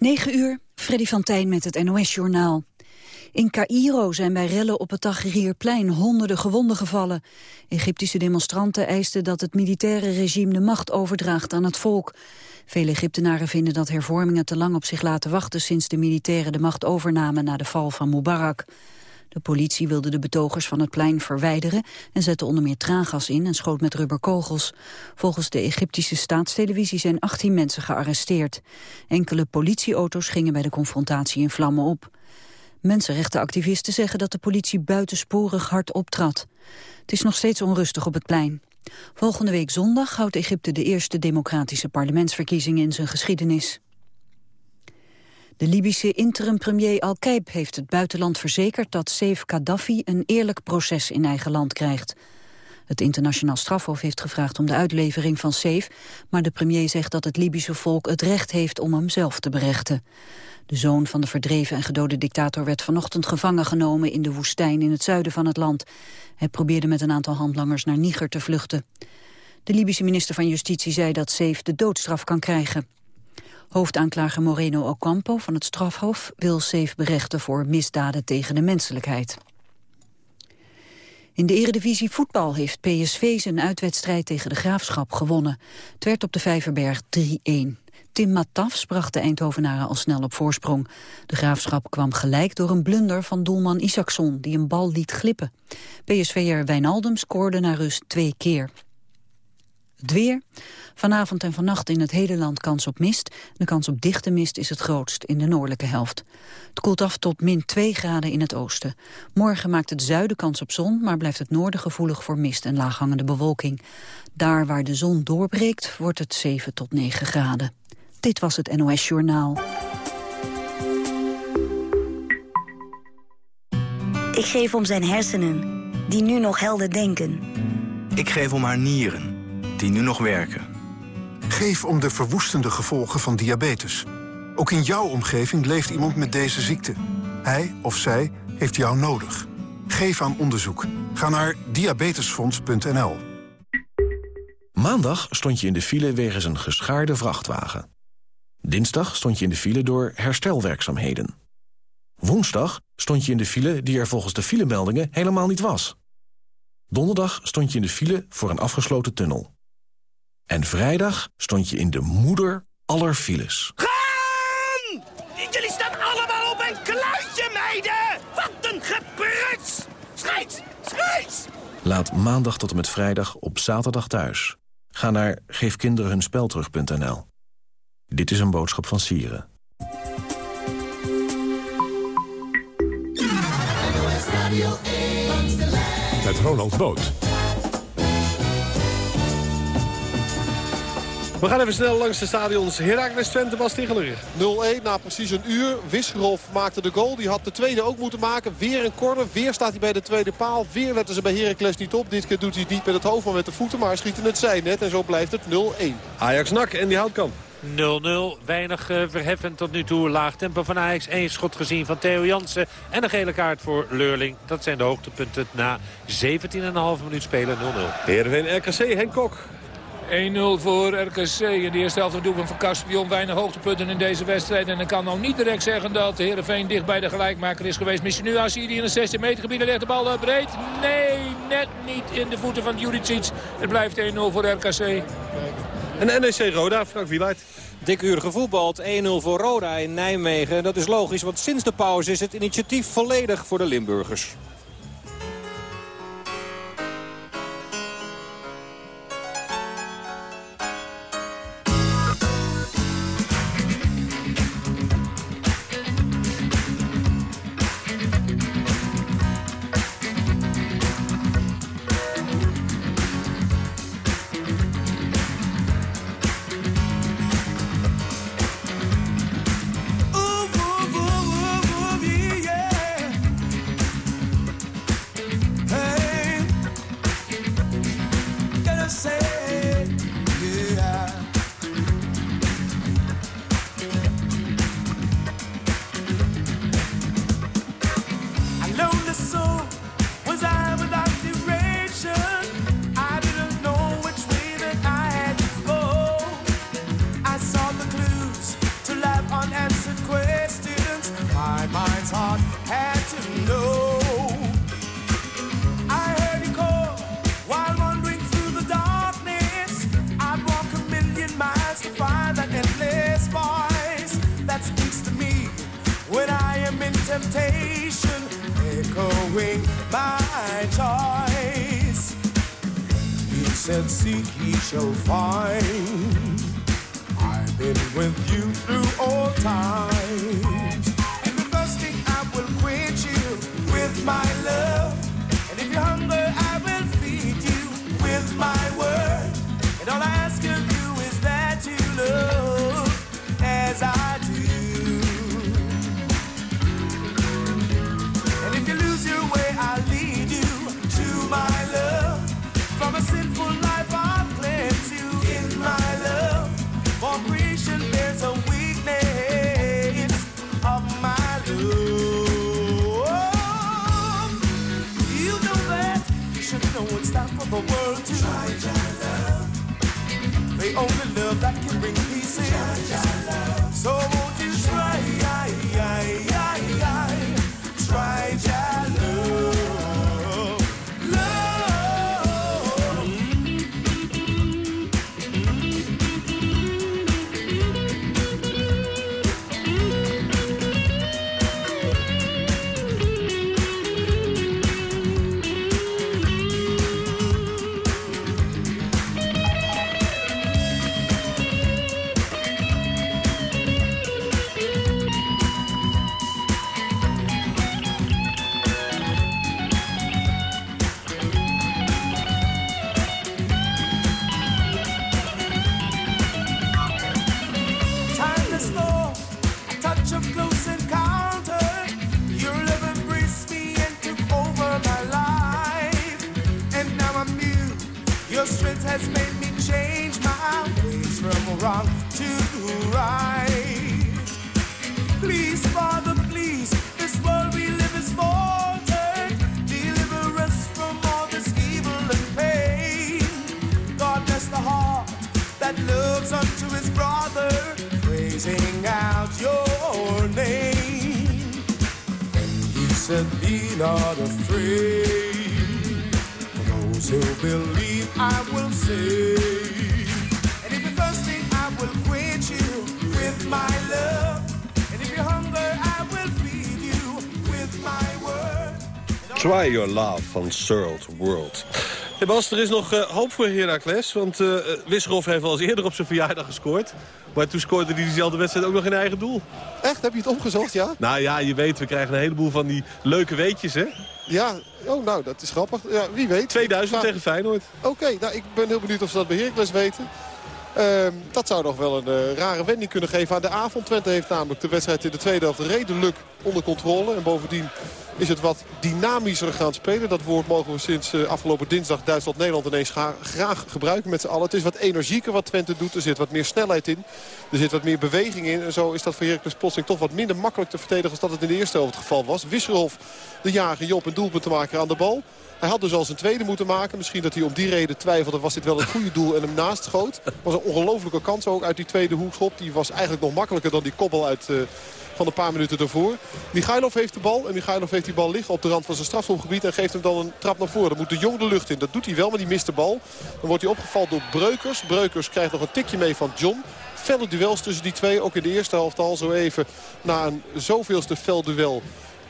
9 uur, Freddy van Tijn met het NOS-journaal. In Cairo zijn bij rellen op het Tahrirplein honderden gewonden gevallen. Egyptische demonstranten eisten dat het militaire regime de macht overdraagt aan het volk. Vele Egyptenaren vinden dat hervormingen te lang op zich laten wachten... sinds de militairen de macht overnamen na de val van Mubarak. De politie wilde de betogers van het plein verwijderen... en zette onder meer traangas in en schoot met rubberkogels. Volgens de Egyptische staatstelevisie zijn 18 mensen gearresteerd. Enkele politieauto's gingen bij de confrontatie in vlammen op. Mensenrechtenactivisten zeggen dat de politie buitensporig hard optrad. Het is nog steeds onrustig op het plein. Volgende week zondag houdt Egypte de eerste democratische parlementsverkiezingen in zijn geschiedenis. De Libische interim-premier Al-Kaib heeft het buitenland verzekerd dat Saif Gaddafi een eerlijk proces in eigen land krijgt. Het internationaal strafhof heeft gevraagd om de uitlevering van Saif, maar de premier zegt dat het Libische volk het recht heeft om hem zelf te berechten. De zoon van de verdreven en gedode dictator werd vanochtend gevangen genomen in de woestijn in het zuiden van het land. Hij probeerde met een aantal handlangers naar Niger te vluchten. De Libische minister van Justitie zei dat Saif de doodstraf kan krijgen. Hoofdaanklager Moreno Ocampo van het strafhof wil Safe berechten voor misdaden tegen de menselijkheid. In de eredivisie voetbal heeft PSV zijn uitwedstrijd tegen de Graafschap gewonnen. Het werd op de Vijverberg 3-1. Tim Matafs bracht de Eindhovenaren al snel op voorsprong. De Graafschap kwam gelijk door een blunder van doelman Isaacson... die een bal liet glippen. PSV'er Wijnaldum scoorde naar rust twee keer. Het weer. Vanavond en vannacht in het hele land kans op mist. De kans op dichte mist is het grootst in de noordelijke helft. Het koelt af tot min 2 graden in het oosten. Morgen maakt het zuiden kans op zon, maar blijft het noorden gevoelig voor mist en laaghangende bewolking. Daar waar de zon doorbreekt, wordt het 7 tot 9 graden. Dit was het NOS Journaal. Ik geef om zijn hersenen, die nu nog helder denken. Ik geef om haar nieren, die nu nog werken. Geef om de verwoestende gevolgen van diabetes. Ook in jouw omgeving leeft iemand met deze ziekte. Hij of zij heeft jou nodig. Geef aan onderzoek. Ga naar diabetesfonds.nl. Maandag stond je in de file wegens een geschaarde vrachtwagen. Dinsdag stond je in de file door herstelwerkzaamheden. Woensdag stond je in de file die er volgens de filemeldingen helemaal niet was. Donderdag stond je in de file voor een afgesloten tunnel. En vrijdag stond je in de moeder aller files. Gaan! Jullie staan allemaal op een kluitje, meiden! Wat een gepruts! Schijt! Schijt! Laat maandag tot en met vrijdag op zaterdag thuis. Ga naar geefkinderenhunspelterug.nl. Dit is een boodschap van Sieren. Met Ronald Boot. We gaan even snel langs de stadions. Heracles Twente, Bas Ticheler. 0-1 na precies een uur. Wisgerhof maakte de goal. Die had de tweede ook moeten maken. Weer een corner. Weer staat hij bij de tweede paal. Weer letten ze bij Heracles niet op. Dit keer doet hij niet met het hoofd, maar met de voeten. Maar hij schiet in het zijnet. En zo blijft het 0-1. Ajax nak en die houdt kan. 0-0. Weinig uh, verheffend tot nu toe. Laag tempo van Ajax. Eén schot gezien van Theo Jansen. En een gele kaart voor Leurling. Dat zijn de hoogtepunten na 17,5 minuut spelen 0-0. Heerenveen RKC, Henk Kok. 1-0 voor RKC. In de eerste helft doelpunt van Caspion. Weinig hoogtepunten in deze wedstrijd. En ik kan nou niet direct zeggen dat Heerenveen dicht bij de gelijkmaker is geweest. Misschien nu als hij in het 16 meter gebied legt de bal breed. Nee, net niet in de voeten van Juricic. Het blijft 1-0 voor RKC. En NEC Roda, Frank Wieluid. Dik uur gevoetbald, 1-0 voor Roda in Nijmegen. Dat is logisch, want sinds de pauze is het initiatief volledig voor de Limburgers. Praising out your name. And he said, Be not afraid. For those who believe, I will save. And if you're thirsty, I will quench you with my love. And if you're hungry, I will feed you with my word. Try Your Love van Third World. Hey Bas, er is nog eh, hoop voor Heracles. Want uh, heeft al eens eerder op zijn verjaardag gescoord. Maar toen scoorde hij diezelfde wedstrijd ook nog in eigen doel. Echt? Heb je het opgezocht, ja? Nou ja, je weet, we krijgen een heleboel van die leuke weetjes, hè? Ja, oh, nou, dat is grappig. Ja, wie weet. 2000 Nou, tegen Feyenoord. Oké, nou, ik ben heel benieuwd of ze dat bij Heracles weten. Ehm, dat zou nog wel een rare wending kunnen geven aan de avond. Twente heeft namelijk de wedstrijd in de tweede helft redelijk onder controle. En bovendien is het wat dynamischer gaan spelen. Dat woord mogen we sinds eh, afgelopen dinsdag Duitsland-Nederland ineens graag gebruiken met z'n allen. Het is wat energieker wat Twente doet. Er zit wat meer snelheid in. Er zit wat meer beweging in. En zo is dat voor Heracles plotseling toch wat minder makkelijk te verdedigen... als dat het in de eerste helft het geval was. Wisselhof, de jager Job, een doelpunt te maken aan de bal. Hij had dus al zijn tweede moeten maken. Misschien dat hij om die reden twijfelde. Was dit wel het goede doel en hem naast schoot. was een ongelofelijke kans ook uit die tweede hoekschop. Die was eigenlijk nog makkelijker dan die koppel uit... eh, van een paar minuten daarvoor. Michailov heeft de bal. En Michailov heeft die bal liggen op de rand van zijn strafschopgebied. En geeft hem dan een trap naar voren. Dan moet de Jong de lucht in. Dat doet hij wel, maar die mist de bal. Dan wordt hij opgevallen door Breukers. Breukers krijgt nog een tikje mee van John. Felle duels tussen die twee. Ook in de eerste helft al zo even na een zoveelste fel duel.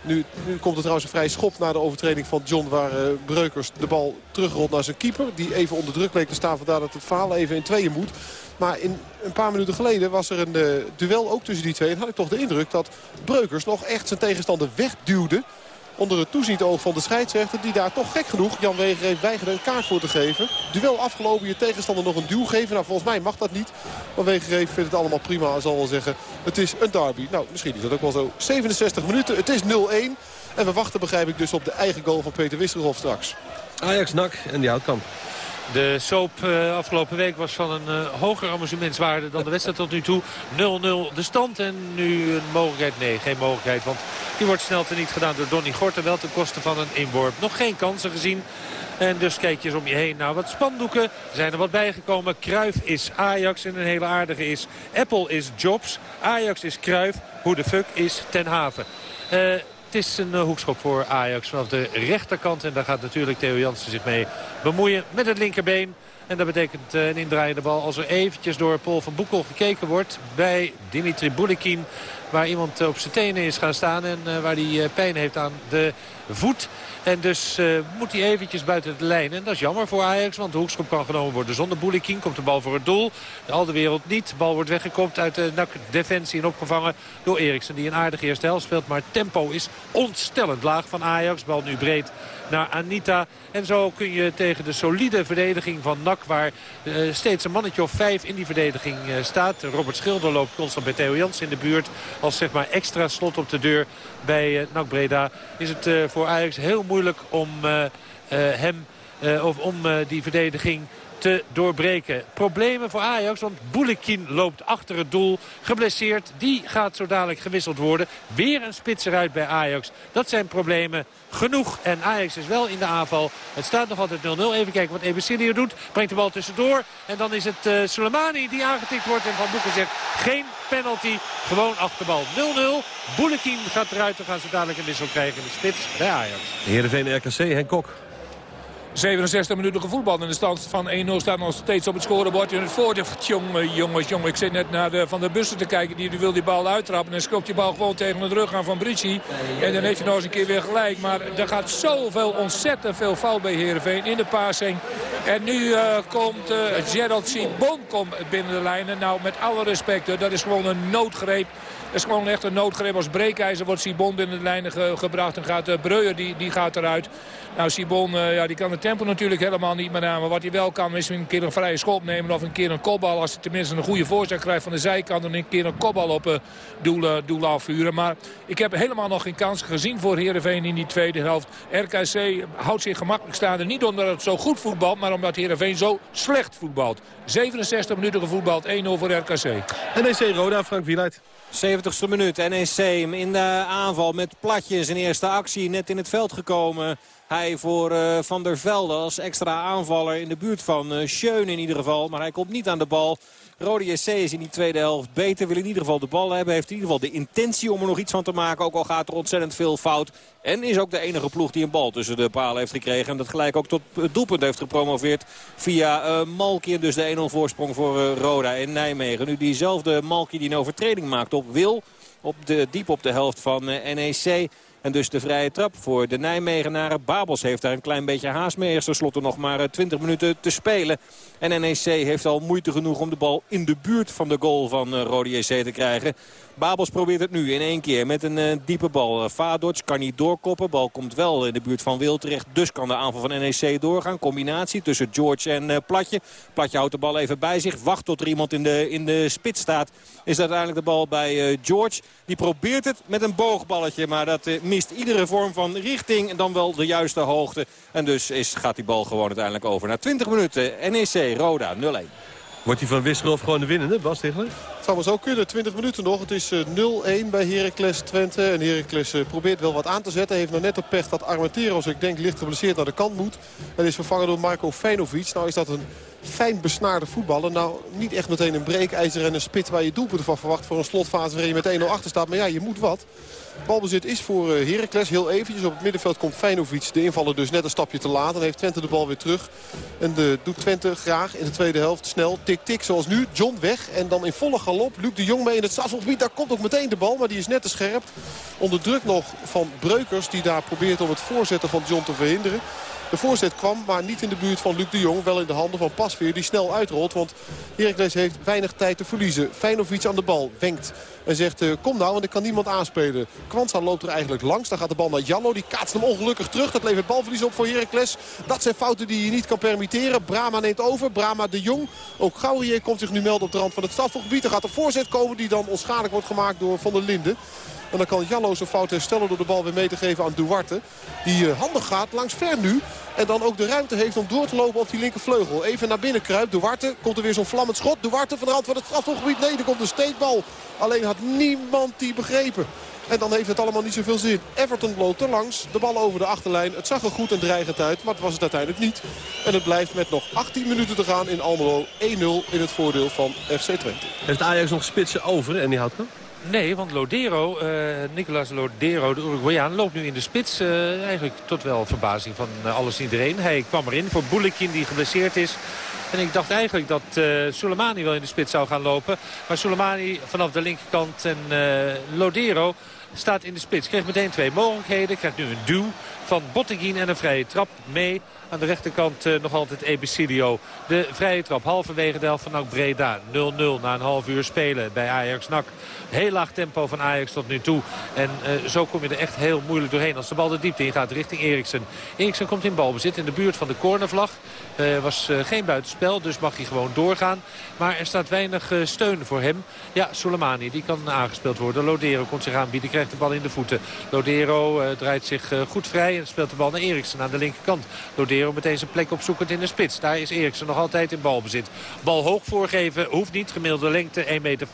Nu, nu komt er trouwens een vrij schop na de overtreding van John... waar eh, Breukers de bal terugrolt naar zijn keeper. Die even onder druk leek te staan. Vandaar dat het verhaal even in tweeën moet. Maar in, een paar minuten geleden was er een eh, duel ook tussen die twee. En had ik toch de indruk dat Breukers nog echt zijn tegenstander wegduwde. Onder het toeziend oog van de scheidsrechter. Die daar toch gek genoeg, Jan Weger heeft weigerde een kaart voor te geven. Duel afgelopen, je tegenstander nog een duw geven. Nou, volgens mij mag dat niet. Maar Weger vindt het allemaal prima en zal wel zeggen. Het is een derby. Nou, misschien is dat ook wel zo. 67 minuten, het is 0-1. En we wachten, begrijp ik, dus op de eigen goal van Peter Wisselhoff straks. Ajax, NAC en die Houtkamp. De soap eh, afgelopen week was van een uh, hoger amusementswaarde dan de wedstrijd tot nu toe. 0-0 de stand en nu een mogelijkheid. Nee, geen mogelijkheid. Want die wordt snel teniet gedaan door Donny Gorten. Wel ten koste van een inworp. Nog geen kansen gezien. En dus kijk je eens om je heen naar wat spandoeken. Zijn er wat bijgekomen. Kruif is Ajax en een hele aardige is. Apple is Jobs. Ajax is Kruif. Hoe de fuck is Ten Haven. Uh, het is een uh, hoekschop voor Ajax vanaf de rechterkant. En daar gaat natuurlijk Theo Jansen zich mee bemoeien met het linkerbeen. En dat betekent uh, een indraaiende bal als er eventjes door Paul van Boekel gekeken wordt bij Dimitri Boulikin. Waar iemand op zijn tenen is gaan staan en waar hij pijn heeft aan de voet. En dus uh, moet hij eventjes buiten de lijn. En dat is jammer voor Ajax, want de hoekschop kan genomen worden zonder Boulikin. Komt de bal voor het doel. Al de wereld niet. De bal wordt weggekopt uit de defensie en opgevangen door Eriksen. Die een aardige eerste helft speelt. Maar tempo is ontstellend laag van Ajax. Bal nu breed naar Anita. En zo kun je tegen de solide verdediging van NAC... waar uh, steeds een mannetje of vijf in die verdediging uh, staat. Robert Schilder loopt constant bij Theo Jans in de buurt. Als zeg maar extra slot op de deur bij uh, NAC Breda... is het voor Ajax heel moeilijk om hem... of om die verdediging te doorbreken. Problemen voor Ajax, want Boulekin loopt achter het doel. Geblesseerd, die gaat zo dadelijk gewisseld worden. Weer een spits eruit bij Ajax. Dat zijn problemen genoeg. En Ajax is wel in de aanval. Het staat nog altijd 0-0. Even kijken wat Ebesilio doet. Brengt de bal tussendoor. En dan is het uh, Soleimani die aangetikt wordt. En Van Boeken zegt geen penalty. Gewoon achterbal 0-0. Boulekin gaat eruit. Dan gaan ze dadelijk een wissel krijgen in de spits bij Ajax. Heerenveen RKC, Henk Kok. 67 minuten gevoetbald. En de stand van 1-0 staat nog steeds op het scorebord. In het voordeel. Jongen, jongens, jongen. Ik zit net naar de, Van de Bussen te kijken. Die, die wil die bal uittrappen. En schopt die bal gewoon tegen de rug aan Van Brici. En dan heeft hij nog eens een keer weer gelijk. Maar er gaat zoveel, ontzettend veel fout bij Heerenveen in de passing. En nu uh, komt uh, Gerald Sibon komt binnen de lijnen. Nou, met alle respect, dat is gewoon een noodgreep. Is gewoon echt een noodgreep. Als breekijzer wordt Sibon binnen de lijnen ge gebracht. En gaat uh, Breuer, die, die gaat eruit. Nou, Sibon uh, ja, die kan het tempo natuurlijk helemaal niet meer aan. Maar wat hij wel kan is een keer een vrije schop nemen of een keer een kopbal. Als hij tenminste een goede voorzet krijgt van de zijkant. En een keer een kopbal op uh, doel, uh, doel afvuren. Maar ik heb helemaal nog geen kans gezien voor Heerenveen in die tweede helft. RKC houdt zich gemakkelijk staande. Niet omdat het zo goed voetbalt, maar omdat Heerenveen zo slecht voetbalt. 67 minuten gevoetbald, 1-0 voor RKC. NEC Roda, Frank Wieluid. 70ste minuut, NEC in de aanval met Platjes. Een eerste actie net in het veld gekomen. Hij voor uh, Van der Velde als extra aanvaller in de buurt van uh, Schöne in ieder geval. Maar hij komt niet aan de bal. Rode JC is in die tweede helft beter. Wil in ieder geval de bal hebben. Heeft in ieder geval de intentie om er nog iets van te maken. Ook al gaat er ontzettend veel fout. En is ook de enige ploeg die een bal tussen de palen heeft gekregen. En dat gelijk ook tot het doelpunt heeft gepromoveerd via uh, Malki. En dus de 1-0 voorsprong voor uh, Roda in Nijmegen. Nu diezelfde Malki die een overtreding maakt op Wil. Op de, diep op de helft van uh, NEC. En dus de vrije trap voor de Nijmegenaren. Babels heeft daar een klein beetje haast mee. Eerst tenslotte nog maar 20 minuten te spelen. En NEC heeft al moeite genoeg om de bal in de buurt van de goal van uh, Rode JC te krijgen. Babels probeert het nu in één keer met een uh, diepe bal. Uh, kan niet doorkoppen. Bal komt wel in de buurt van Wil terecht. Dus kan de aanval van NEC doorgaan. Combinatie tussen George en uh, Platje. Platje houdt de bal even bij zich. Wacht tot er iemand in de, in de spits staat. Is uiteindelijk de bal bij George. Die probeert het met een boogballetje. Maar dat mist iedere vorm van richting. En dan wel de juiste hoogte. En dus is, gaat die bal gewoon uiteindelijk over. Na 20 minuten NEC Roda 0-1. Wordt hij van Wisselhof gewoon de winnende, Bas Tichler? Het zou maar zo kunnen. 20 minuten nog. Het is 0-1 bij Heracles Twente. En Heracles probeert wel wat aan te zetten. Heeft nog net op pech dat Armenteros, ik denk, licht geblesseerd naar de kant moet. En is vervangen door Marco Feinovic. Nou is dat een fijn besnaarde voetballer. Nou, niet echt meteen een breekijzer en een spits waar je doelpunten van verwacht... voor een slotfase waarin je met 1-0 achter staat. Maar ja, je moet wat. Balbezit is voor eh, Heracles. Heel eventjes op het middenveld komt Feinovic. De invaller dus net een stapje te laat. Dan heeft Twente de bal weer terug. En de, doet Twente graag in de tweede helft snel. Tik-tik zoals nu. John weg. En dan in volle galop. Luc de Jong mee in het strafgebied. Daar komt ook meteen de bal. Maar die is net te scherp. Onder druk nog van Breukers. Die daar probeert om het voorzetten van John te verhinderen. De voorzet kwam, maar niet in de buurt van Luc de Jong. Wel in de handen van Pasveer, die snel uitrolt. Want Heracles heeft weinig tijd te verliezen. Feinovic aan de bal, wenkt. En zegt, uh, kom nou, want ik kan niemand aanspelen. Kwanza loopt er eigenlijk langs. Dan gaat de bal naar Jallo. Die kaatst hem ongelukkig terug. Dat levert balverlies op voor Heracles. Dat zijn fouten die je niet kan permitteren. Brama neemt over. Brama de Jong. Ook Gaurier komt zich nu melden op de rand van het strafgebied. Er gaat een voorzet komen die dan onschadelijk wordt gemaakt door Van der Linden. En dan kan Jallo zijn fout herstellen door de bal weer mee te geven aan Duarte. Die uh, handig gaat langs ver nu. En dan ook de ruimte heeft om door te lopen op die linkervleugel. Even naar binnen kruipt. Duarte komt er weer zo'n vlammend schot. Duarte van de rand van het strafgebied. Nee, er komt een steekbal. Alleen had niemand die begrepen. En dan heeft het allemaal niet zoveel zin. Everton loopt er langs. De bal over de achterlijn. Het zag er goed en dreigend uit. Maar het was het uiteindelijk niet. En het blijft met nog 18 minuten te gaan in Almelo. 1-0 in het voordeel van FC Twente. Heeft Ajax nog spitsen over en die houdt Nee, want Lodero, uh, Nicolas Lodero, de Uruguayaan, loopt nu in de spits. Uh, eigenlijk tot wel verbazing van uh, alles en iedereen. Hij kwam erin voor Boulekin die geblesseerd is. En ik dacht eigenlijk dat uh, Soleimani wel in de spits zou gaan lopen. Maar Soleimani vanaf de linkerkant en Lodero staat in de spits. Kreeg meteen twee mogelijkheden. Krijgt nu een duw van Botteguin en een vrije trap mee. Aan de rechterkant uh, nog altijd Ebicilio. De vrije trap halverwege de helft van NAC Breda. 0-0 na een half uur spelen bij Ajax NAC. Heel laag tempo van Ajax tot nu toe. En uh, zo kom je er echt heel moeilijk doorheen. Als de bal de diepte in gaat richting Eriksen. Eriksen komt in balbezit in de buurt van de cornervlag. Er uh, was geen buitenspel, dus mag hij gewoon doorgaan. Maar er staat weinig steun voor hem. Ja, Soleimani, die kan aangespeeld worden. Lodero komt zich aanbieden, krijgt de bal in de voeten. Lodero draait zich goed vrij en speelt de bal naar Eriksen aan de linkerkant. Lodero meteen zijn plek opzoekend in de spits. Daar is Eriksen nog altijd in balbezit. Bal hoog voorgeven, hoeft niet. Gemiddelde lengte 1,40 meter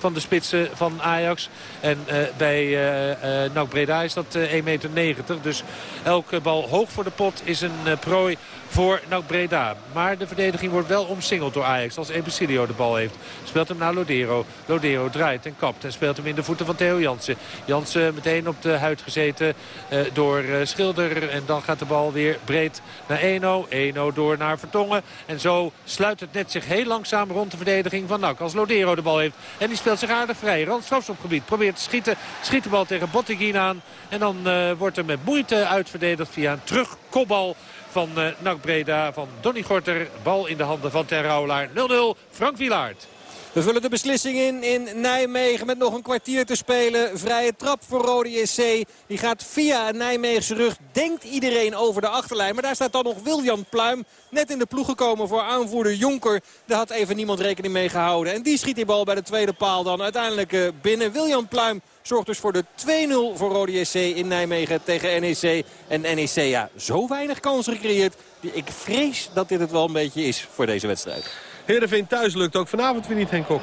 van de spitsen van Ajax. En uh, bij uh, Breda is dat 1,90 meter. Dus elke bal hoog voor de pot is een prooi voor NAC Breda. Maar de verdediging wordt wel omsingeld door Ajax als Ebesilio de bal heeft. Speelt hem naar Lodero. Lodero draait en kapt en speelt hem in de voeten van Theo Jansen. Jansen meteen op de huid gezeten door uh, Schilder. En dan gaat de bal weer breed naar Eno. Eno door naar Vertongen. En zo sluit het net zich heel langzaam rond de verdediging van NAC. Als Lodero de bal heeft. En die speelt zich aardig vrij. Randstrafschopgebied. Probeert te schieten. Schiet de bal tegen Botteguin aan. En dan uh, wordt er met moeite uitverdedigd via een terugkopbal van uh, Breda van Donny Gorter. Bal in de handen van Ter Rouwelaar. 0-0 Frank Wilaert. We vullen de beslissing in in Nijmegen met nog een kwartier te spelen. Vrije trap voor Rode SC. Die gaat via een Nijmeegse rug. Denkt iedereen over de achterlijn. Maar daar staat dan nog William Pluim. Net in de ploeg gekomen voor aanvoerder Jonker. Daar had even niemand rekening mee gehouden. En die schiet die bal bij de tweede paal dan uiteindelijk binnen. William Pluim zorgt dus voor de 2-0 voor Rode SC in Nijmegen tegen NEC. En NEC, ja, zo weinig kansen gecreëerd. Ik vrees dat dit het wel een beetje is voor deze wedstrijd. Heerenveen thuis lukt ook vanavond weer niet, Henk Kok.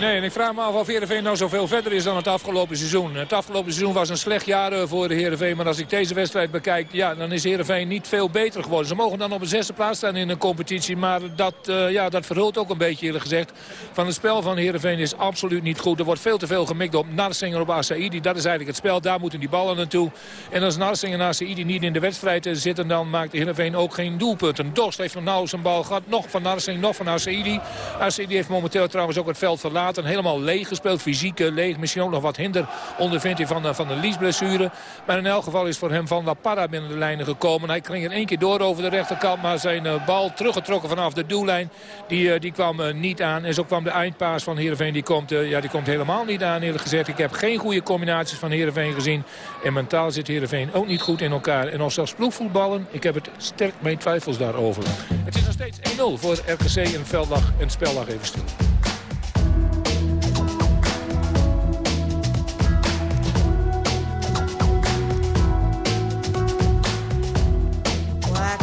Nee, en ik vraag me af of Heerenveen nou zoveel verder is dan het afgelopen seizoen. Het afgelopen seizoen was een slecht jaar voor de Heerenveen. Maar als ik deze wedstrijd bekijk, ja, dan is Heerenveen niet veel beter geworden. Ze mogen dan op een zesde plaats staan in een competitie. Maar dat, uh, ja, dat verhult ook een beetje eerlijk gezegd. Van het spel van Heerenveen is absoluut niet goed. Er wordt veel te veel gemikt op Narsinger op Asaidi. Dat is eigenlijk het spel. Daar moeten die ballen naartoe. En als Narsinger en Asaidi niet in de wedstrijd zitten... dan maakt Heerenveen ook geen doelpunten. Dorst heeft nog nauw zijn bal gehad. Nog van Narsinger, nog van Asaidi. Asaidi heeft momenteel trouwens ook het veld verlaten. Helemaal leeg gespeeld. Fysiek leeg. Misschien ook nog wat hinder ondervindt hij van, van de liesblessure. Maar in elk geval is voor hem Van La Parra binnen de lijnen gekomen. Hij kreeg er één keer door over de rechterkant. Maar zijn uh, bal teruggetrokken vanaf de doellijn. Die, die kwam niet aan. En zo kwam de eindpaas van Heerenveen. Die komt, ja, die komt helemaal niet aan eerlijk gezegd. Ik heb geen goede combinaties van Heerenveen gezien. En mentaal zit Heerenveen ook niet goed in elkaar. En als zelfs ploegvoetballen, ik heb het sterk mijn twijfels daarover. Het is nog steeds 1-0 voor RKC en het veld lag, en het spel lag even stil.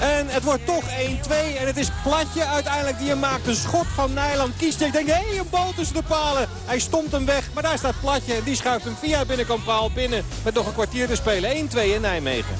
En het wordt toch 1-2. En het is Platje uiteindelijk die hem maakt. Een schot van Nijland. Kiest ik denk, hé, hey, een bal tussen de palen. Hij stomt hem weg. Maar daar staat Platje. En die schuift hem via binnenkant paal binnen. Met nog een kwartier te spelen. 1-2 in Nijmegen.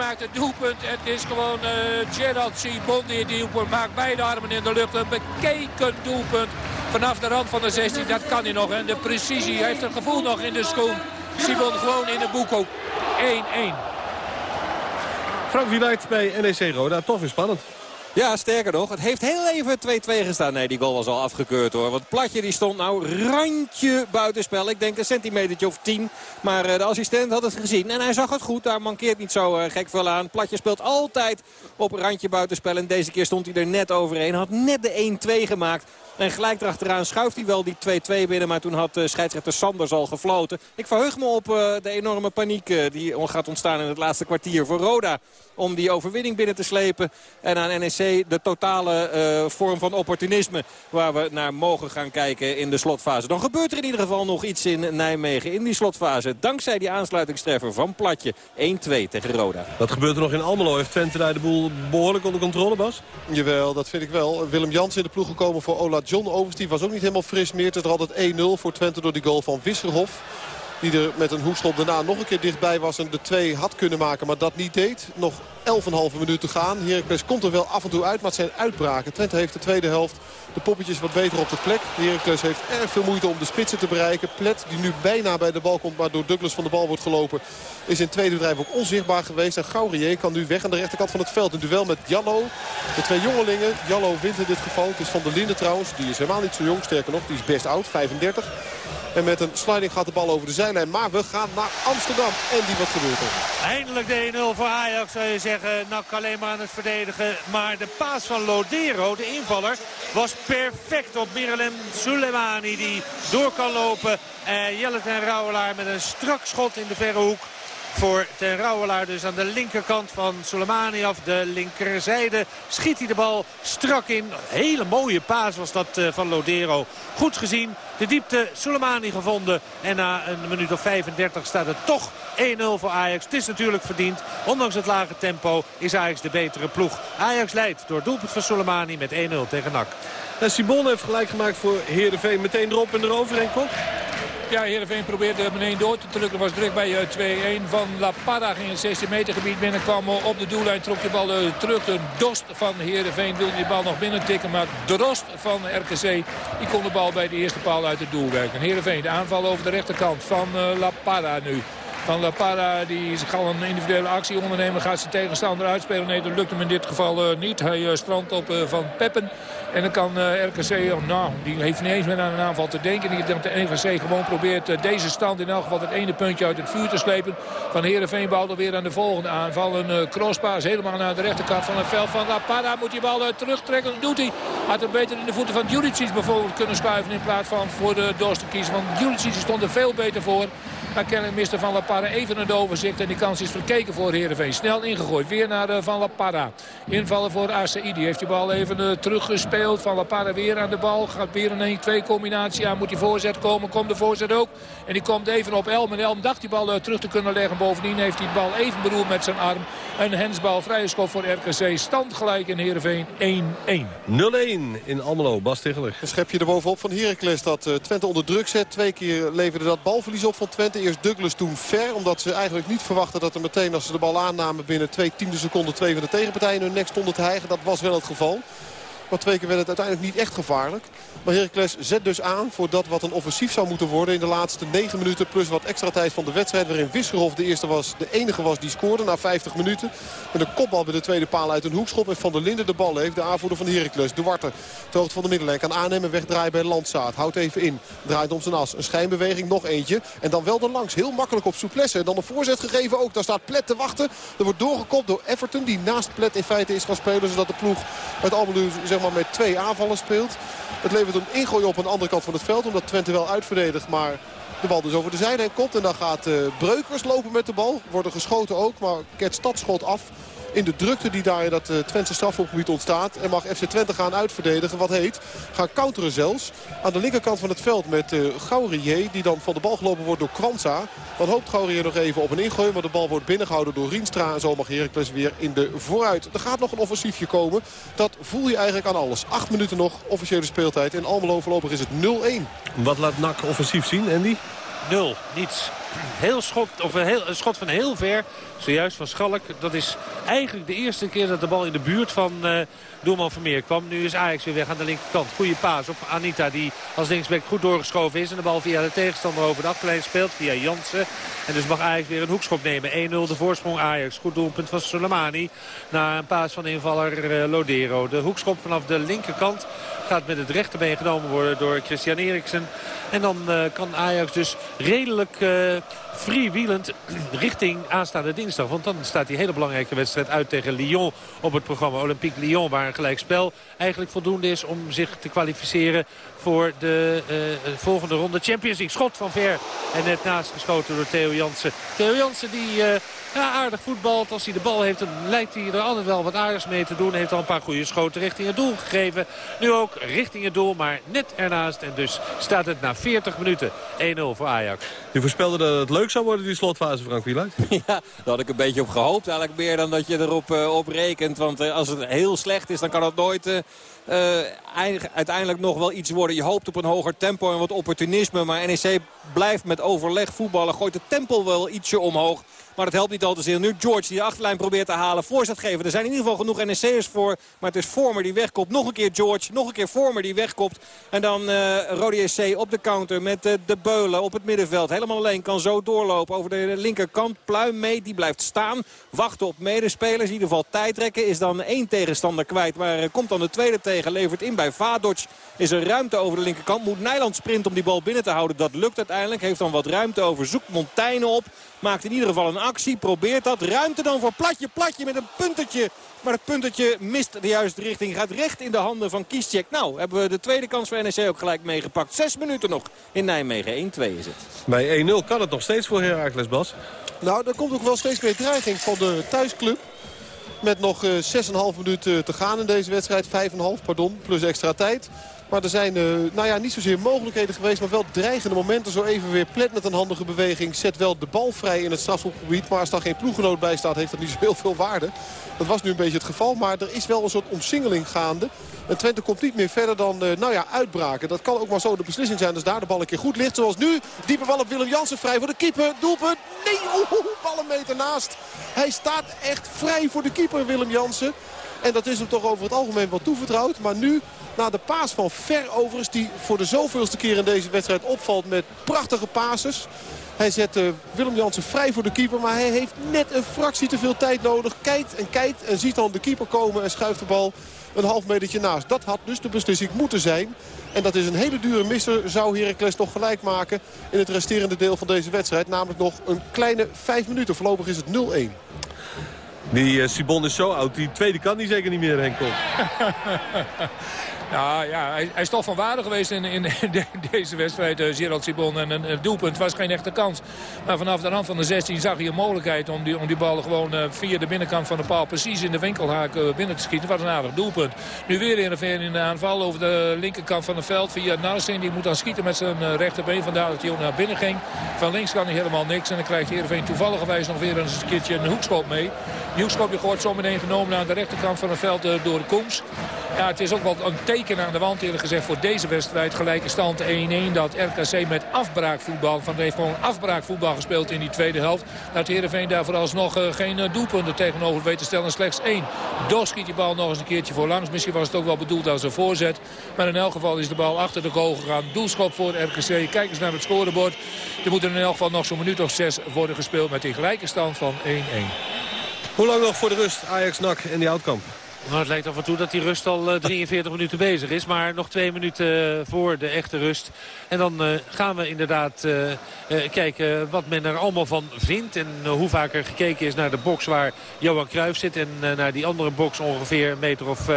Maakt het doelpunt? Het is gewoon uh, Gerald Sibon die maakt. Beide armen in de lucht. Een bekeken doelpunt vanaf de rand van de 16. Dat kan hij nog. En de precisie heeft het gevoel nog in de schoen. Sibon gewoon in de boekhoek. 1-1. Frank Wieluid bij NEC Roda. Toch weer spannend. Ja, sterker nog, het heeft heel even 2-2 gestaan. Nee, die goal was al afgekeurd hoor. Want Platje die stond nou randje buitenspel. Ik denk een centimetertje of 10. Maar uh, de assistent had het gezien. En hij zag het goed. Daar mankeert niet zo uh, gek veel aan. Platje speelt altijd op randje buitenspel. En deze keer stond hij er net overheen. Had net de 1-2 gemaakt. En gelijk erachteraan schuift hij wel die 2-2 binnen. Maar toen had uh, scheidsrechter Sanders al gefloten. Ik verheug me op uh, de enorme paniek uh, die gaat ontstaan in het laatste kwartier voor Roda. Om die overwinning binnen te slepen. En aan NEC de totale vorm van opportunisme. Waar we naar mogen gaan kijken in de slotfase. Dan gebeurt er in ieder geval nog iets in Nijmegen in die slotfase. Dankzij die aansluitingstreffer van Platje. 1-2 tegen Roda. Wat gebeurt er nog in Almelo? Heeft Twente daar de boel behoorlijk onder controle, Bas? Jawel, dat vind ik wel. Willem Jans in de ploeg gekomen voor Ola John overigens. Die was ook niet helemaal fris meer. Het er altijd 1-0 voor Twente door die goal van Wisserhof. Die er met een hoekschop daarna nog een keer dichtbij was en de 2 had kunnen maken. Maar dat niet deed. Nog 11,5 minuten gaan. Heracles komt er wel af en toe uit, maar het zijn uitbraken. Twente heeft de tweede helft de poppetjes wat beter op de plek. Heracles heeft erg veel moeite om de spitsen te bereiken. Plet, die nu bijna bij de bal komt, maar door Douglas van de bal wordt gelopen... is in tweede bedrijf ook onzichtbaar geweest. En Gaurier kan nu weg aan de rechterkant van het veld. Een duel met Jallo. De twee jongelingen. Jallo wint in dit geval. Het is Van der Linden trouwens. Die is helemaal niet zo jong. Sterker nog, die is best oud. 35. En met een sliding gaat de bal over de zijlijn. Maar we gaan naar Amsterdam. En die wat gebeurt er? Eindelijk de 1-0 voor Ajax zou je zeggen. Nak alleen maar aan het verdedigen. Maar de paas van Lodero, de invaller, was perfect op Mirelem Soleimani. Die door kan lopen. En Jelle ten Rauwelaar met een strak schot in de verre hoek voor ten Rauwelaar. Dus aan de linkerkant van Soleimani af de linkerzijde schiet hij de bal strak in. Hele mooie paas was dat uh, van Lodero. Goed gezien. De diepte Soleimani gevonden. En na een minuut of 35 staat het toch 1-0 voor Ajax. Het is natuurlijk verdiend. Ondanks het lage tempo is Ajax de betere ploeg. Ajax leidt door doelpunt van Soleimani met 1-0 tegen NAC. En Simon heeft gelijk gemaakt voor Heerenveen. Meteen erop en erover, en kop. Ja, Heerenveen probeerde meteen door te drukken. Was druk bij 2-1 van La Parra. Ging het 16 meter gebied binnen. Kwam op de doellijn. Trok de bal terug. De Dost van Heerenveen wilde die bal nog binnen tikken. Maar de Dost van RKC die kon de bal bij de eerste paal uit het doel werken. Heerenveen de aanval over de rechterkant van La Parra nu van La Parra. Die zal een individuele actie ondernemen. Gaat zijn tegenstander uitspelen. Nee, dat lukt hem in dit geval niet. Hij strandt op Van Peppen. En dan kan RKC, oh, nou, die heeft niet eens meer aan een aanval te denken. Ik denk dat de RKC gewoon probeert deze stand in elk geval het ene puntje uit het vuur te slepen. Van Heerenveen bouwt weer aan de volgende aanval. Een crosspaas helemaal naar de rechterkant van het veld van La Parra. Moet die bal terugtrekken, dat doet hij. Had hem beter in de voeten van Juricic bijvoorbeeld kunnen schuiven in plaats van voor de Dorst te kiezen. Want Juricic stond er veel beter voor. Maar kennelijk miste Van La Parra even het overzicht. En die kans is verkeken voor Heerenveen. Snel ingegooid. Weer naar uh, Van La Parra. Invallen voor ACI. Die heeft die bal even uh, teruggespeeld. Van La Parra weer aan de bal. Gaat weer een 1-2 combinatie aan. Moet die voorzet komen. Komt de voorzet ook. En die komt even op Elm. En Elm dacht die bal uh, terug te kunnen leggen. Bovendien heeft hij de bal even beroerd met zijn arm. Een hensbal. Vrije schop voor RKC. Stand gelijk in Heerenveen 1-1. 0-1 in Almelo. Bas Tegeler. Een schepje er bovenop van Heracles dat Twente onder druk zet. Twee keer leverde dat balverlies op van Twente. Eerst Douglas toen ver. Omdat ze eigenlijk niet verwachten dat er meteen als ze de bal aannamen... binnen twee tiende seconden twee van de tegenpartijen hun nek stonden te hijgen. Dat was wel het geval. Maar twee keer werd het uiteindelijk niet echt gevaarlijk. Maar Heracles zet dus aan voor dat wat een offensief zou moeten worden... in de laatste 9 minuten plus wat extra tijd van de wedstrijd... waarin Wisgerhof de, eerste was, de enige was die scoorde na 50 minuten. Met een kopbal bij de tweede paal uit een hoekschop. En Van der Linden de bal heeft, de aanvoerder van Heracles. Duarte, het hoogte van de middenlijn, kan aannemen, wegdraaien bij Landsaat. Houdt even in, draait om zijn as. Een schijnbeweging, nog eentje. En dan wel langs, heel makkelijk op souplesse. En dan een voorzet gegeven ook. Daar staat Plet te wachten. Er wordt doorgekopt door Everton, die naast Plet in feite is gaan spelen. Zodat de ploeg uit Almelo zeg maar, met twee aanvallen speelt. Het levert een ingooi op aan de andere kant van het veld. Omdat Twente wel uitverdedigt. Maar de bal dus over de zijlijn komt. En dan gaat uh, Breukers lopen met de bal. Worden geschoten ook. Maar Ket schot af in de drukte die daar in dat uh, Twentse strafhofgebied ontstaat. En mag FC Twente gaan uitverdedigen. Wat heet. Gaan counteren zelfs. Aan de linkerkant van het veld met uh, Gaurier. Die dan van de bal gelopen wordt door Kwanza. Dan hoopt Gaurier nog even op een ingooi. Maar de bal wordt binnengehouden door Rienstra. En zo mag Heracles weer in de vooruit. Er gaat nog een offensiefje komen. Dat voel je eigenlijk aan alles. Acht minuten nog officiële speeltijd. In Almelo voorlopig is het 0-1. Wat laat NAC offensief zien, Andy? Nul, niets. heel schot, of een, heel, schot van heel ver. Zojuist van Schalk. Dat is eigenlijk de eerste keer dat de bal in de buurt van uh, doelman Vermeer kwam. Nu is Ajax weer weg aan de linkerkant. Goede paas op Anita die als linksback goed doorgeschoven is. En de bal via de tegenstander over de achterlijn speelt. Via Jansen. En dus mag Ajax weer een hoekschop nemen. 1-0 de voorsprong Ajax. Goed doelpunt van Soleimani. Na een paas van invaller uh, Lodero. De hoekschop vanaf de linkerkant gaat met het rechterbeen genomen worden door Christian Eriksen. En dan uh, kan Ajax dus redelijk uh, freewheelend richting aanstaande dinsdag. Want dan staat die hele belangrijke wedstrijd uit tegen Lyon op het programma Olympique Lyon. Waar een gelijkspel eigenlijk voldoende is om zich te kwalificeren voor de uh, volgende ronde Champions League. Schot van ver en net naast geschoten door Theo Jansen. Theo Jansen die uh, ja, aardig voetbalt. Als hij de bal heeft dan lijkt hij er altijd wel wat aardigs mee te doen. Heeft al een paar goede schoten richting het doel gegeven. Nu ook richting het doel, maar net ernaast. En dus staat het na 40 minuten 1-0 voor Ajax. Je voorspelde dat het leuk zou worden, die slotfase, Frank Wieluid? Ja, daar had ik een beetje op gehoopt. Eigenlijk meer dan dat je erop uh, op rekent. Want uh, als het heel slecht is, dan kan het nooit... Uh, uiteindelijk nog wel iets worden. Je hoopt op een hoger tempo en wat opportunisme. Maar NEC blijft met overleg voetballen. Gooit het tempo wel ietsje omhoog. Maar het helpt niet al te zeer. Nu George die de achterlijn probeert te halen. Voorzet geven. Er zijn in ieder geval genoeg NEC'ers voor. Maar het is Vormer die wegkopt. Nog een keer George. Nog een keer Vormer die wegkopt. En dan uh, Rode SC op de counter met uh, de Beulen op het middenveld. Helemaal alleen. Kan zo doorlopen over de linkerkant. Pluim mee. Die blijft staan. Wachten op medespelers. In ieder geval tijd trekken. Is dan één tegenstander kwijt. Maar uh, komt dan de tweede tegen. Levert in bij Vadoc. Is er ruimte over de linkerkant. Moet Nijland sprint om die bal binnen te houden. Dat lukt uiteindelijk. Heeft dan wat ruimte over. Zoekt Montaigne op. Maakt in ieder geval een actie. Probeert dat. Ruimte dan voor Platje. Platje met een puntertje. Maar het puntertje mist de juiste richting. Gaat recht in de handen van Kiescek. Nou, hebben we de tweede kans voor NEC ook gelijk meegepakt. Zes minuten nog in Nijmegen. 1-2 is het. Bij 1-0 kan het nog steeds voor Heracles Bas. Nou, er komt ook wel steeds meer dreiging van de thuisclub. Met nog uh, 6,5 minuten te gaan in deze wedstrijd. 5,5 pardon, plus extra tijd. Maar er zijn uh, nou ja, niet zozeer mogelijkheden geweest, maar wel dreigende momenten. Zo even weer plet met een handige beweging. Zet wel de bal vrij in het strafschopgebied. Maar als daar geen ploeggenoot bij staat, heeft dat niet zo heel veel waarde. Dat was nu een beetje het geval. Maar er is wel een soort omsingeling gaande. En Twente komt niet meer verder dan uh, nou ja, uitbraken. Dat kan ook maar zo de beslissing zijn. Dus daar de bal een keer goed ligt. Zoals nu. Diepe bal op Willem Jansen. Vrij voor de keeper. Doelpunt. Nee, oh, bal een meter naast. Hij staat echt vrij voor de keeper, Willem Jansen. En dat is hem toch over het algemeen wel toevertrouwd. Maar nu, na de paas van Ver overigens... die voor de zoveelste keer in deze wedstrijd opvalt met prachtige pases... Hij zet uh, Willem Jansen vrij voor de keeper. Maar hij heeft net een fractie te veel tijd nodig. Kijkt en kijkt en ziet dan de keeper komen en schuift de bal een half metertje naast. Dat had dus de beslissing moeten zijn. En dat is een hele dure misser. Zou Heracles toch gelijk maken in het resterende deel van deze wedstrijd. Namelijk nog een kleine vijf minuten. Voorlopig is het 0-1. Die uh, Sibon is zo oud. Die tweede kan die zeker niet meer, Henkel. Nou ja, hij, hij is toch van waarde geweest in, in de, deze wedstrijd, uh, Gerald Sibon. En een, doelpunt was geen echte kans. Maar vanaf de rand van de 16 zag hij een mogelijkheid om die, om die bal gewoon uh, via de binnenkant van de paal precies in de winkelhaak uh, binnen te schieten. Wat een aardig doelpunt. Nu weer Heerenveen in de aanval over de linkerkant van het veld via Narsing. Die moet dan schieten met zijn rechterbeen. Vandaar dat hij ook naar binnen ging. Van links kan hij helemaal niks. En dan krijgt Heerenveen toevalligerwijs nog weer een keertje een hoekschop mee. Die hoekschop wordt zo meteen genomen aan de rechterkant van het veld door Koems. Ja, het is ook wel een teken aan de wand eerlijk gezegd voor deze wedstrijd. Gelijke stand 1-1 dat RKC met afbraakvoetbal. Van heeft gewoon afbraakvoetbal gespeeld in die tweede helft. Dat Heerenveen daar vooralsnog uh, geen uh, doelpunten tegenover weet te stellen. Slechts één. Dos schiet die bal nog eens een keertje voorlangs. Misschien was het ook wel bedoeld als een voorzet. Maar in elk geval is de bal achter de goal gegaan. Doelschop voor RKC. Kijk eens naar het scorebord. Er moeten in elk geval nog zo'n minuut of zes worden gespeeld met die gelijke stand van 1-1. Hoe lang nog voor de rust Ajax-NAC en die Houtkamp? Nou, het lijkt af en toe dat die rust al uh, 43 minuten bezig is. Maar nog twee minuten voor de echte rust. En dan uh, gaan we inderdaad kijken wat men er allemaal van vindt. En hoe vaak er gekeken is naar de box waar Johan Cruijff zit. En naar die andere box ongeveer een meter of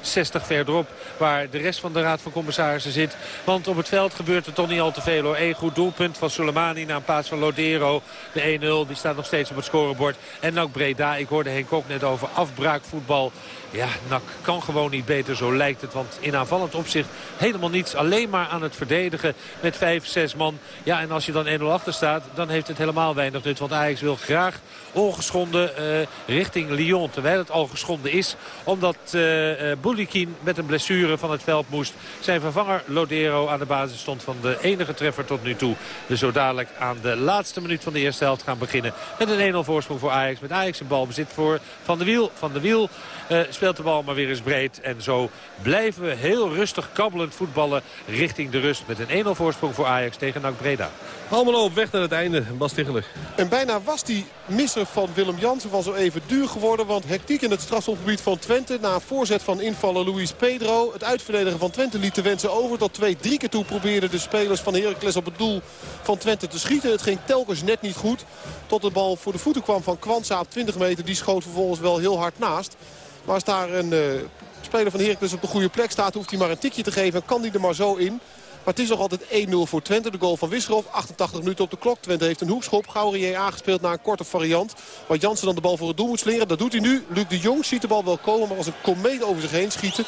60 verderop. Waar de rest van de Raad van Commissarissen zit. Want op het veld gebeurt er toch niet al te veel hoor. Eén goed doelpunt van Soleimani na een paas van Lodero. De 1-0 die staat nog steeds op het scorebord. En ook Breda. Ik hoorde Henk Kok net over afbraakvoetbal. Ja, NAC kan gewoon niet beter, zo lijkt het. Want in aanvallend opzicht helemaal niets. Alleen maar aan het verdedigen met 5, 6 man. Ja, en als je dan 1-0 achter staat, dan heeft het helemaal weinig nut. Want Ajax wil graag ongeschonden uh, richting Lyon. Terwijl het al geschonden is. Omdat uh, Boulikin met een blessure van het veld moest. Zijn vervanger Lodero aan de basis stond van de enige treffer tot nu toe. Dus zo dadelijk aan de laatste minuut van de eerste helft gaan beginnen. Met een 1-0 voorsprong voor Ajax. Met Ajax een balbezit voor Van de Wiel. Van de Wiel uh, speelt de bal maar weer eens breed. En zo blijven we heel rustig kabbelend voetballen richting de rust. Met een 1-0 voorsprong voor Ajax tegen NAC Breda. Allemaal op weg naar het einde, Bas Ticheler. En bijna was die misser van Willem Jansen van zo even duur geworden. Want hectiek in het strafschopgebied van Twente. Na een voorzet van invaller Luis Pedro. Het uitverdedigen van Twente liet de wensen over. Dat twee, drie keer toe probeerden de spelers van Heracles op het doel van Twente te schieten. Het ging telkens net niet goed. Tot de bal voor de voeten kwam van Kwanza op 20 meter. Die schoot vervolgens wel heel hard naast. Maar als daar een uh, speler van Heracles op de goede plek staat... hoeft hij maar een tikje te geven en kan hij er maar zo in. Maar het is nog altijd 1-0 voor Twente. De goal van Wisserov. 88 minuten op de klok. Twente heeft een hoekschop. Gaurier aangespeeld naar een korte variant. Waar Jansen dan de bal voor het doel moet slingeren. Dat doet hij nu. Luc de Jong ziet de bal wel komen. Maar als een komeet over zich heen schieten.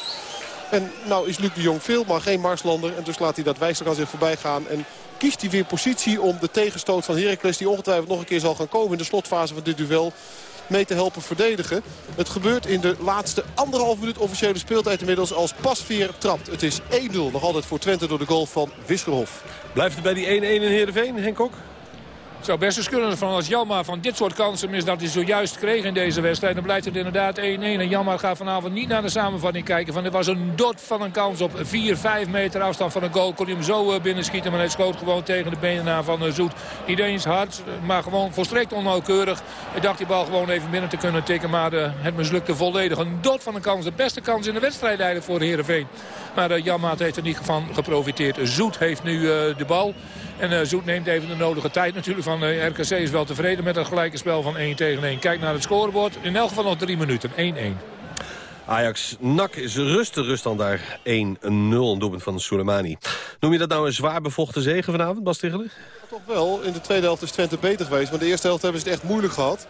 En nou is Luc de Jong veel, maar geen Marslander. En dus laat hij dat wijster aan zich voorbij gaan. En kiest hij weer positie om de tegenstoot van Heracles... die ongetwijfeld nog een keer zal gaan komen in de slotfase van dit duel mee te helpen verdedigen. Het gebeurt in de laatste anderhalf minuut officiële speeltijd inmiddels als Pasveer trapt. Het is 1-0 nog altijd voor Twente door de goal van Wisselhof. Blijft het bij die 1-1 in Heerenveen, Henk Kok? Het zou best kunnen van als Jammer van dit soort kansen is dat hij zojuist kreeg in deze wedstrijd. Dan blijft het inderdaad 1-1. En Jammer gaat vanavond niet naar de samenvatting kijken. Van, er was een dot van een kans op 4, 5 meter afstand van een goal. Kon hij hem zo eh, binnenschieten. Maar hij schoot gewoon tegen de benen van eh, Zoet. Niet eens hard, maar gewoon volstrekt onnauwkeurig. Hij dacht die bal gewoon even binnen te kunnen tikken. Maar uh, het mislukte volledig. Een dot van een kans. De beste kans in de wedstrijd eigenlijk voor Heerenveen. Maar Jammaat heeft er niet van geprofiteerd. Zoet heeft nu de bal. En uh, Zoet neemt even de nodige tijd natuurlijk van uh, RKC is wel tevreden met het gelijke spel van 1 tegen 1. Kijk naar het scorebord. In elk geval nog drie minuten. 1-1. Ajax NAC is rustig, rust dan daar 1-0. Een doelpunt van Soleimani. Noem je dat nou een zwaar bevochten zegen vanavond, Bas Ticheler? Ja, toch wel. In de tweede helft is Twente beter geweest. Maar de eerste helft hebben ze het echt moeilijk gehad.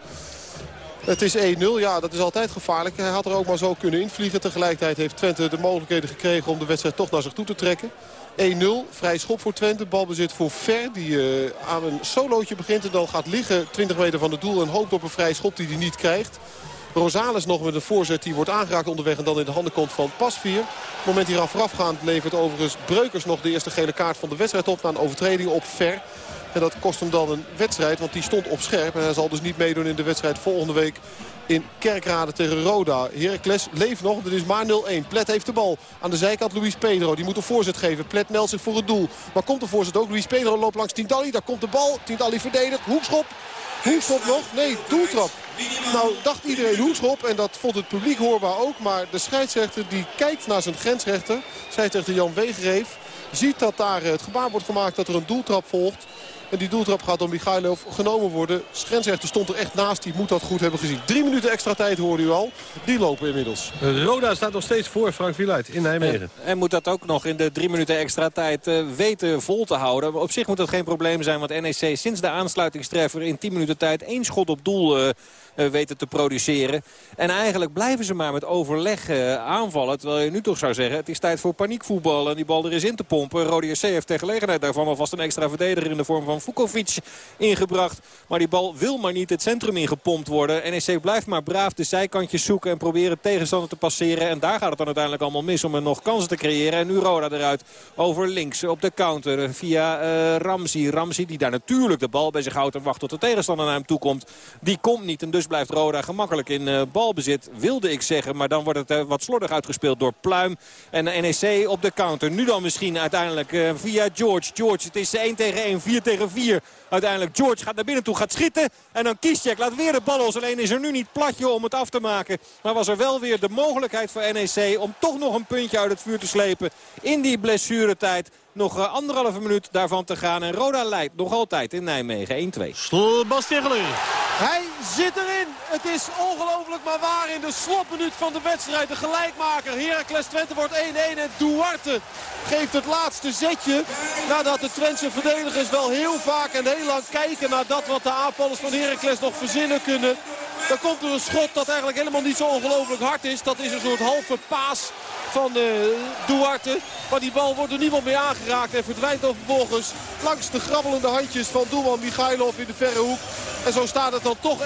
Het is 1-0, ja, dat is altijd gevaarlijk. Hij had er ook maar zo kunnen invliegen. Tegelijkertijd heeft Twente de mogelijkheden gekregen om de wedstrijd toch naar zich toe te trekken. 1-0, vrij schop voor Twente. Balbezit voor Ver, die uh, aan een solootje begint en dan gaat liggen 20 meter van het doel... en hoopt op een vrij schop die hij niet krijgt. Rosales nog met een voorzet die wordt aangeraakt onderweg en dan in de handen komt van Pasvier. Op het moment hier voorafgaand levert overigens Breukers nog de eerste gele kaart van de wedstrijd op... na een overtreding op Ver. En dat kost hem dan een wedstrijd, want die stond op scherp. En hij zal dus niet meedoen in de wedstrijd volgende week in Kerkrade tegen Roda. Heracles leeft nog, het is maar 0-1. Plet heeft de bal aan de zijkant Luis Pedro. Die moet een voorzet geven. Plet meldt zich voor het doel. Maar komt de voorzet ook. Luis Pedro loopt langs Tintali. Daar komt de bal. Tintali verdedigt. Hoekschop. Hoekschop nog? Nee, doeltrap. Nou dacht iedereen hoekschop en dat vond het publiek hoorbaar ook. Maar de scheidsrechter die kijkt naar zijn grensrechter. Scheidsrechter Jan Wegereef. Ziet dat daar het gebaar wordt gemaakt dat er een doeltrap volgt. En die doeltrap gaat door Michailov genomen worden. Schensrechter stond er echt naast. Die moet dat goed hebben gezien. Drie minuten extra tijd hoorde u al. Die lopen inmiddels. Roda staat nog steeds voor Frank Wieluid in Nijmegen. En, en, moet dat ook nog in de drie minuten extra tijd uh, weten vol te houden. Maar op zich moet dat geen probleem zijn. Want NEC sinds de aansluitingstreffer in 10 minuten tijd één schot op doel... Uh, weten te produceren. En eigenlijk blijven ze maar met overleg uh, aanvallen. Terwijl je nu toch zou zeggen, het is tijd voor paniekvoetbal. En die bal er eens in te pompen. Rode SC heeft ter gelegenheid daarvan alvast een extra verdediger in de vorm van Vukovic ingebracht. Maar die bal wil maar niet het centrum ingepompt worden. NEC blijft maar braaf de zijkantjes zoeken en proberen tegenstander te passeren. En daar gaat het dan uiteindelijk allemaal mis om er nog kansen te creëren. En nu Roda eruit over links op de counter via uh, Ramsey. Ramsey die daar natuurlijk de bal bij zich houdt en wacht tot de tegenstander naar hem toe komt. Die komt niet en dus blijft Roda gemakkelijk in uh, balbezit, wilde ik zeggen. Maar dan wordt het uh, wat slordig uitgespeeld door Pluim. En de NEC op de counter. Nu dan misschien uiteindelijk via George. George, het is 1 tegen 1, 4 tegen 4. Uiteindelijk George gaat naar binnen toe, gaat schieten. En dan Kiesjek laat weer de bal los. Alleen is er nu niet platje om het af te maken. Maar was er wel weer de mogelijkheid voor NEC om toch nog een puntje uit het vuur te slepen. In die blessuretijd. Nog anderhalve minuut daarvan te gaan. En Roda leidt nog altijd in Nijmegen 1-2. Bas Hij zit erin. Het is ongelooflijk maar waar in de slotminuut van de wedstrijd. De gelijkmaker Heracles Twente wordt 1-1. En Duarte geeft het laatste zetje. Nadat de Twentse verdedigers wel heel vaak en heel lang kijken naar dat wat de aanvallers van Heracles nog verzinnen kunnen. Dan komt er een schot dat eigenlijk helemaal niet zo ongelooflijk hard is. Dat is een soort halve paas van uh, Duarte. Maar die bal wordt er niemand mee aangeraakt. En verdwijnt dan vervolgens langs de grabbelende handjes van doelman Michailov in de verre hoek. En zo staat het dan toch 1-1.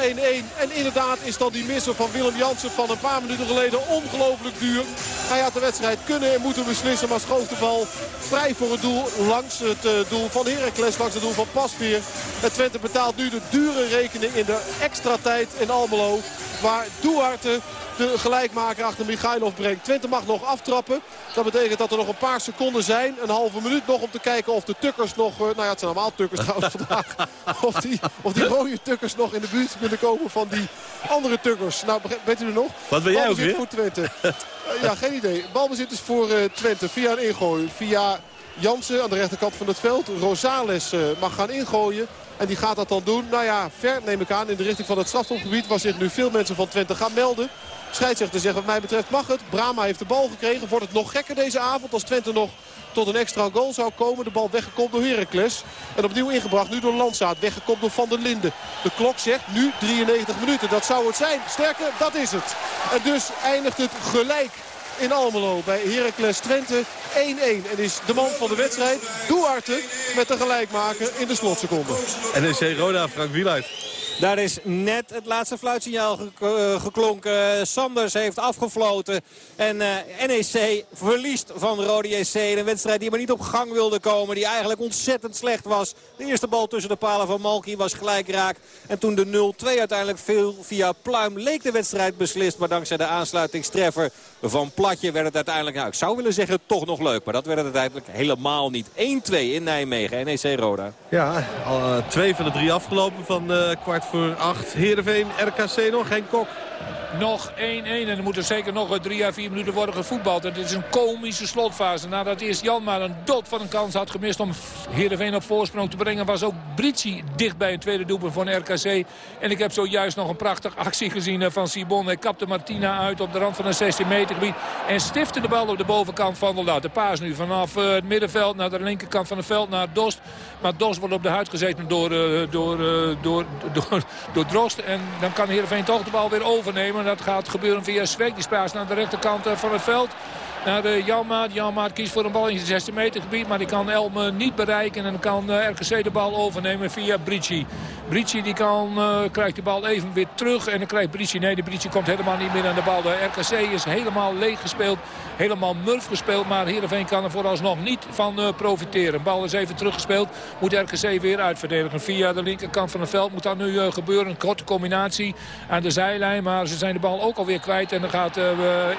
En inderdaad is dan die misser van Willem Jansen van een paar minuten geleden ongelooflijk duur. Hij had de wedstrijd kunnen en moeten beslissen. Maar schoof de bal vrij voor het doel langs het uh, doel van Heracles. Langs het doel van Pasveer. En Twente betaalt nu de dure rekening in de extra tijd in Almelo. Waar Duarte de gelijkmaker achter Michailov brengt. Twente mag nog aftrappen. Dat betekent dat er nog een paar seconden zijn. Een halve minuut nog om te kijken of de tukkers nog... Nou ja, het zijn allemaal tukkers trouwens vandaag. Of die, of die rode tukkers nog in de buurt kunnen komen van die andere tukkers. Nou, weet u er nog? Wat ben jij ook weer? voor Twente. uh, ja, geen idee. Balbezit is voor uh, Twente via een ingooi. Via Jansen aan de rechterkant van het veld. Rosales mag gaan ingooien. En die gaat dat dan doen. Nou ja, ver neem ik aan in de richting van het strafstopgebied. Waar zich nu veel mensen van Twente gaan melden. Scheidsrechter zegt wat mij betreft mag het. Brama heeft de bal gekregen. Wordt het nog gekker deze avond als Twente nog tot een extra goal zou komen. De bal weggekomen door Heracles. En opnieuw ingebracht nu door Landsaat. Weggekomen door Van der Linden. De klok zegt nu 93 minuten. Dat zou het zijn. Sterker, dat is het. En dus eindigt het gelijk in Almelo bij Heracles Twente 1-1. En is de man van de wedstrijd Duarte met de gelijkmaker in de slotseconde. NEC Roda, Frank Wieluid. Daar is net het laatste fluitsignaal ge geklonken. Sanders heeft afgefloten. En uh, NEC verliest van Rode JC. Een wedstrijd die maar niet op gang wilde komen. Die eigenlijk ontzettend slecht was. De eerste bal tussen de palen van Malki was gelijk raak. En toen de 0-2 uiteindelijk viel via Pluim leek de wedstrijd beslist. Maar dankzij de aansluitingstreffer van Platje werd het uiteindelijk... Nou, ik zou willen zeggen toch nog leuk. Maar dat werd het uiteindelijk helemaal niet. 1-2 in Nijmegen. NEC Roda. Ja, al, uh, twee van de drie afgelopen van uh, kwart voor acht. Heerenveen, RKC nog, geen kok. Nog 1-1 en er moeten zeker nog 3 à 4 minuten worden gevoetbald. Het is een komische slotfase. Nadat eerst Jan maar een dot van een kans had gemist om Heerenveen op voorsprong te brengen... was ook Britsi dicht bij een tweede doelpunt van RKC. En ik heb zojuist nog een prachtige actie gezien van Sibon. Hij kapte Martina uit op de rand van een 16 meter gebied. En stifte de bal op de bovenkant van de lat. De paas nu vanaf het middenveld naar de linkerkant van het veld naar Dost. Maar Dost wordt op de huid gezeten door, door, door, door, Drost. En dan kan Heerenveen toch de bal weer overnemen. Dat gaat gebeuren via Zweek. Die spaast naar de rechterkant van het veld. Naar de Janmaat. Janmaat kiest voor een bal in het 16 meter gebied. Maar die kan Elme niet bereiken. En dan kan uh, RKC de bal overnemen via Brici. Brici die kan, krijgt de bal even weer terug. En dan krijgt Brici... Nee, de Brici komt helemaal niet meer aan de bal. De RKC is helemaal leeg gespeeld. Helemaal murf gespeeld. Maar Heerenveen kan er vooralsnog niet van uh, profiteren. Bal is even teruggespeeld. Moet RKC weer uitverdedigen. Via de linkerkant van het veld moet dat nu uh, gebeuren. Een korte combinatie aan de zijlijn. Maar ze zijn de bal ook alweer kwijt. En dan gaat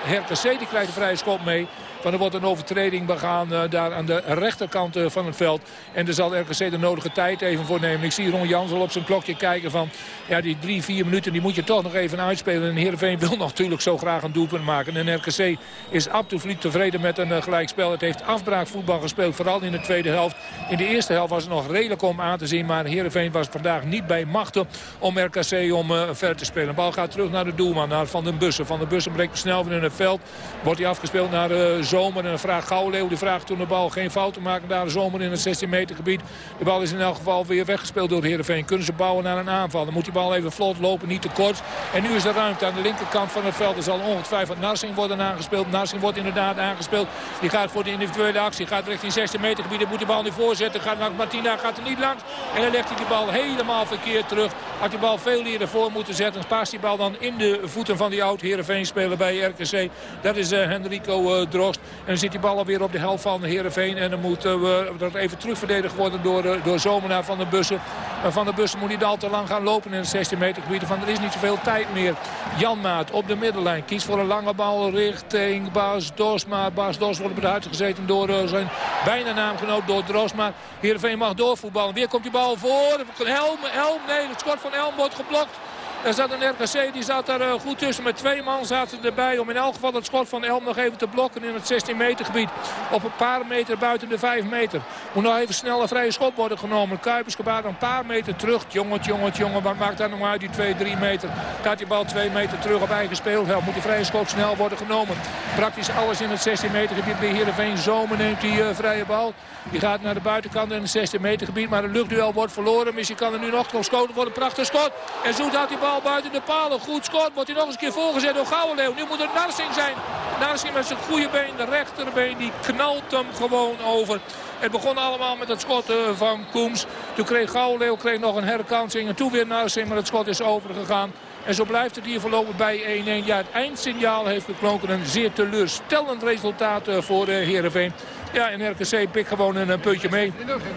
RKC, die krijgt de vrije schop mee. Maar er wordt een overtreding begaan daar aan de rechterkant van het veld. En er zal RKC de nodige tijd even voor nemen. Ik zie Ron Jans al op zijn klokje kijken van... ja, die drie, vier minuten die moet je toch nog even uitspelen. En Heerenveen wil natuurlijk zo graag een doelpunt maken. En RKC is absoluut tevreden met een uh, gelijkspel. Het heeft afbraakvoetbal gespeeld, vooral in de tweede helft. In de eerste helft was het nog redelijk om aan te zien. Maar Heerenveen was vandaag niet bij machten om RKC om ver te spelen. De bal gaat terug naar de doelman, naar Van den Bussen. Van den Bussen breekt snel weer in het veld. Wordt hij afgespeeld naar uh, Zomer. En dan vraagt Gouwleeuw, die vraagt toen de bal geen fouten maken. Daar Zomer in het 16 meter gebied. De bal is in elk geval weer weggespeeld door Heerenveen. Kunnen ze bouwen naar een aanval. Dan moet die bal even vlot lopen, niet te kort. En nu is er ruimte aan de linkerkant van het veld. Er zal ongetwijfeld Narsing worden aangespeeld. Narsing wordt inderdaad aangespeeld. Die gaat voor de individuele actie. Gaat richting 16 meter gebied. Dan moet die bal nu voorzetten. Gaat naar Martina, gaat er niet langs. En dan legt hij die bal helemaal verkeerd terug. Had die bal veel eerder voor moeten zetten. Paast die bal dan in de voeten van die oud Heerenveen speler bij RKC. Dat is uh, Henrico uh. En dan zit die bal alweer op de helft van Heerenveen. En dan moet uh, dat even terugverdedigd worden door, door Zomer Van de Bussen. Maar Van de Bussen moet niet al te lang gaan lopen in het 16 meter gebied. Van er is niet zoveel tijd meer. Janmaat op de middenlijn. Kiest voor een lange bal richting Bas Dos. Maar Bas Dos wordt op de huid gezeten door uh, zijn bijna naamgenoot door Drost. Maar Heerenveen mag doorvoetballen. Weer komt die bal voor. Helm, Helm, nee, het schot van Helm wordt geblokt. Er zat een RKC, die zat daar uh, goed tussen. Met twee man zaten erbij om in elk geval het schot van Elm nog even te blokken in het 16 meter gebied. Op een paar meter buiten de 5 meter. Moet nog even snel een vrije schot worden genomen. Kuipers gebaat een paar meter terug. Jongen, jongen, jongen. Wat maakt dat nog uit, die 2, 3 meter? Gaat die bal 2 meter terug op eigen speelveld. Moet die vrije schot snel worden genomen. Praktisch alles in het 16 meter gebied bij Heerenveen. Zomer neemt die uh, vrije bal. Die gaat naar de buitenkant in het 16 meter gebied. Maar het luchtduel wordt verloren. Misschien kan er nu nog geschoten worden. Prachtig schot. En Zoet had die bal buiten de palen. Goed schot. Wordt hij nog eens een keer voorgezet door Gouwenleeuw. Nu moet het Narsing zijn. Narsing met zijn goede been. De rechterbeen die knalt hem gewoon over. Het begon allemaal met het schot eh, van Koems. Toen kreeg Gouwenleeuw kreeg nog een herkansing. En toen weer Narsing. Maar het schot is overgegaan. En zo blijft het hier voorlopig bij 1-1. Ja, het eindsignaal heeft geklonken. Een zeer teleurstellend resultaat eh, voor Heerenveen. Ja, en RKC pikt gewoon een, puntje mee.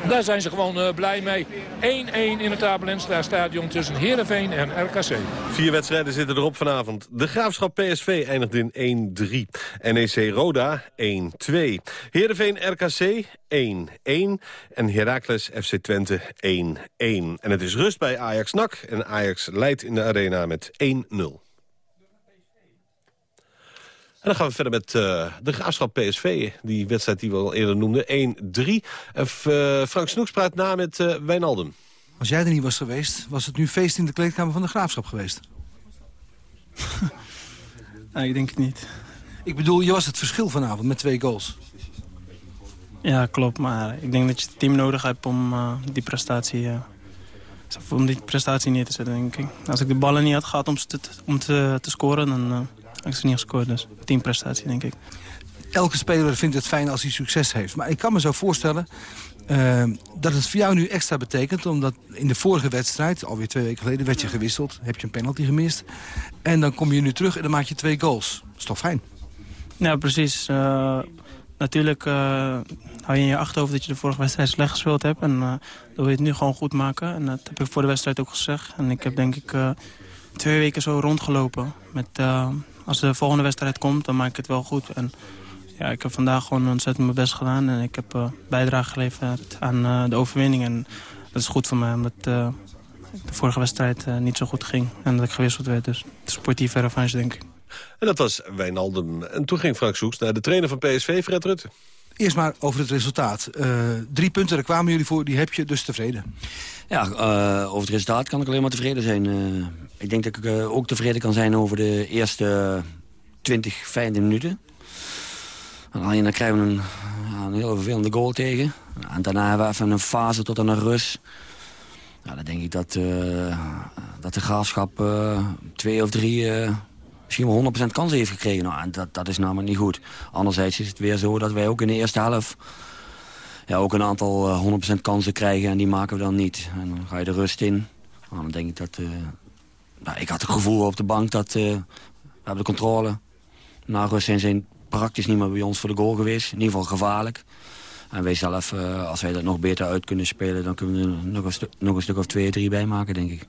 Daar zijn ze gewoon uh, blij mee. 1-1 in het Abelenstra stadion tussen Heerenveen en RKC. Vier wedstrijden zitten erop vanavond. De Graafschap PSV eindigt in 1-3. NEC Roda 1-2. Heerenveen RKC 1-1. En Heracles FC Twente 1-1. En het is rust bij Ajax NAC. En Ajax leidt in de arena met 1-0. En dan gaan we verder met uh, de Graafschap PSV. Die wedstrijd die we al eerder noemden. 1-3. Uh, Frank Snoeks praat na met uh, Wijnaldum. Als jij er niet was geweest, was het nu feest in de kleedkamer van de Graafschap geweest? nee, ik denk het niet. Ik bedoel, je was het verschil vanavond met twee goals. Ja, klopt. Maar ik denk dat je het team nodig hebt om die prestatie... om die prestatie neer te zetten, denk ik. Als ik de ballen niet had gehad om te, om te, te scoren, dan ik ze niet gescoord, dus teamprestatie denk ik. Elke speler vindt het fijn als hij succes heeft. Maar ik kan me zo voorstellen uh, dat het voor jou nu extra betekent. Omdat in de vorige wedstrijd, alweer twee weken geleden, werd je gewisseld. Heb je een penalty gemist. En dan kom je nu terug en dan maak je twee goals. Dat is toch fijn? Ja, precies. Uh, natuurlijk uh, hou je in je achterhoofd dat je de vorige wedstrijd slecht gespeeld hebt. En dan wil je het nu gewoon goed maken. En dat heb ik voor de wedstrijd ook gezegd. En ik heb denk ik twee weken zo rondgelopen met als de volgende wedstrijd komt, dan maak ik het wel goed. En ja, ik heb vandaag gewoon ontzettend mijn best gedaan. En ik heb uh, bijdrage geleverd aan uh, de overwinning. En dat is goed voor mij, omdat uh, de vorige wedstrijd niet zo goed ging. En dat ik gewisseld werd. Dus sportieve revanche, denk ik. En dat was Wijnaldum. En toen ging Frank Soeks naar de trainer van PSV, Fred Rutte. Eerst maar over het resultaat. drie punten, daar kwamen jullie voor, die heb je dus tevreden. Ja, over het resultaat kan ik alleen maar tevreden zijn. Ik denk dat ik ook tevreden kan zijn over de eerste 20, 15 minuten. En alleen dan krijgen we een, heel vervelende goal tegen. En daarna hebben we even een fase tot aan een rust. Dan denk ik dat, dat de graafschap twee of drie, misschien wel 100% kansen heeft gekregen. Nou, en dat, dat is namelijk niet goed. Anderzijds is het weer zo dat wij ook in de eerste helft ja, ook een aantal 100% kansen krijgen. En die maken we dan niet. En dan ga je de rust in. Nou, dan denk ik dat, nou, ik had het gevoel op de bank dat uh, we hebben de controle. Na rust zijn ze praktisch niet meer bij ons voor de goal geweest. In ieder geval gevaarlijk. En wij zelf, als wij dat nog beter uit kunnen spelen... dan kunnen we er nog een, nog een stuk of twee, drie bij maken, denk ik.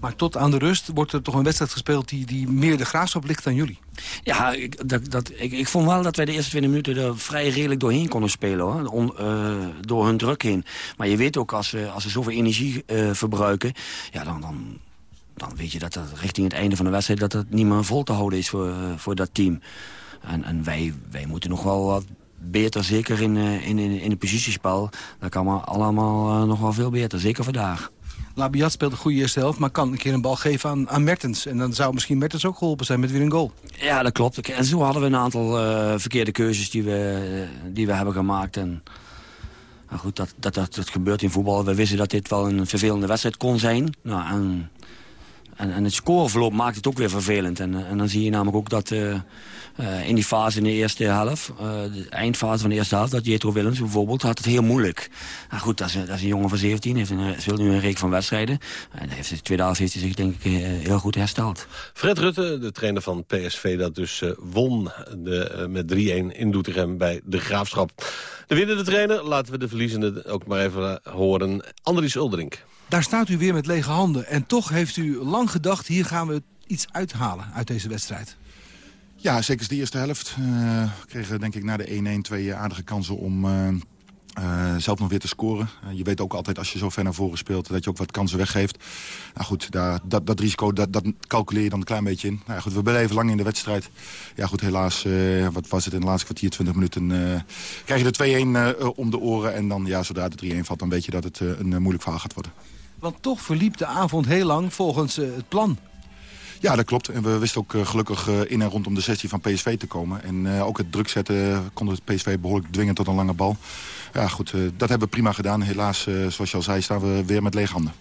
Maar tot aan de rust wordt er toch een wedstrijd gespeeld... die, die meer de graafschap ligt dan jullie? Ja, ik, dat, dat, ik, ik vond wel dat wij de eerste 20 minuten er vrij redelijk doorheen konden spelen. Hoor. Uh, door hun druk heen. Maar je weet ook, als ze, als ze zoveel energie uh, verbruiken... Ja, dan, dan, dan weet je dat dat richting het einde van de wedstrijd... dat het niet meer vol te houden is voor, voor dat team. En, en wij, wij moeten nog wel wat beter, zeker in, in, in, in het positiespel. Dat kan maar allemaal nog wel veel beter, zeker vandaag. Labiat speelt een goede eerste helft, maar kan een keer een bal geven aan, aan Mertens. En dan zou misschien Mertens ook geholpen zijn met weer een goal. Ja, dat klopt. En zo hadden we een aantal uh, verkeerde keuzes die we, die we hebben gemaakt. En, nou goed, dat, dat, dat, dat gebeurt in voetbal. We wisten dat dit wel een vervelende wedstrijd kon zijn. Nou, en en, en het scoreverloop maakt het ook weer vervelend. En, en dan zie je namelijk ook dat uh, uh, in die fase in de eerste helft... De eindfase van de eerste helft, dat Jetro Willems bijvoorbeeld... had het heel moeilijk. Nou goed, dat is, dat is een jongen van 17, heeft een, speelt nu een reek van wedstrijden. En heeft de tweede helft heeft hij zich denk ik heel goed hersteld. Fred Rutte, de trainer van PSV, dat dus won de, met 3-1 in Doetinchem bij de Graafschap. De winnende trainer, laten we de verliezende ook maar even horen. Andries Uldering. Daar staat u weer met lege handen. En toch heeft u lang gedacht, hier gaan we iets uithalen uit deze wedstrijd. Ja, zeker de eerste helft. Uh, kregen denk ik na de 1-1 twee aardige kansen om uh, zelf nog weer te scoren. je weet ook altijd als je zo ver naar voren speelt dat je ook wat kansen weggeeft. Nou goed, daar, dat, dat risico dat, dat calculeer je dan een klein beetje in. Nou goed, we blijven lang in de wedstrijd. Ja goed, helaas, wat was het in de laatste kwartier, 20 minuten... krijg je de 2-1 om de oren. En dan, ja, zodra de 3-1 valt, dan weet je dat het een moeilijk verhaal gaat worden. Want toch verliep de avond heel lang volgens uh, het plan. Ja, dat klopt. En we wisten ook uh, gelukkig uh, in en rondom de 16 van PSV te komen. En ook het druk zetten konden het PSV behoorlijk dwingen tot een lange bal. Ja, goed, dat hebben we prima gedaan. Helaas, zoals je al zei, staan we weer met lege handen.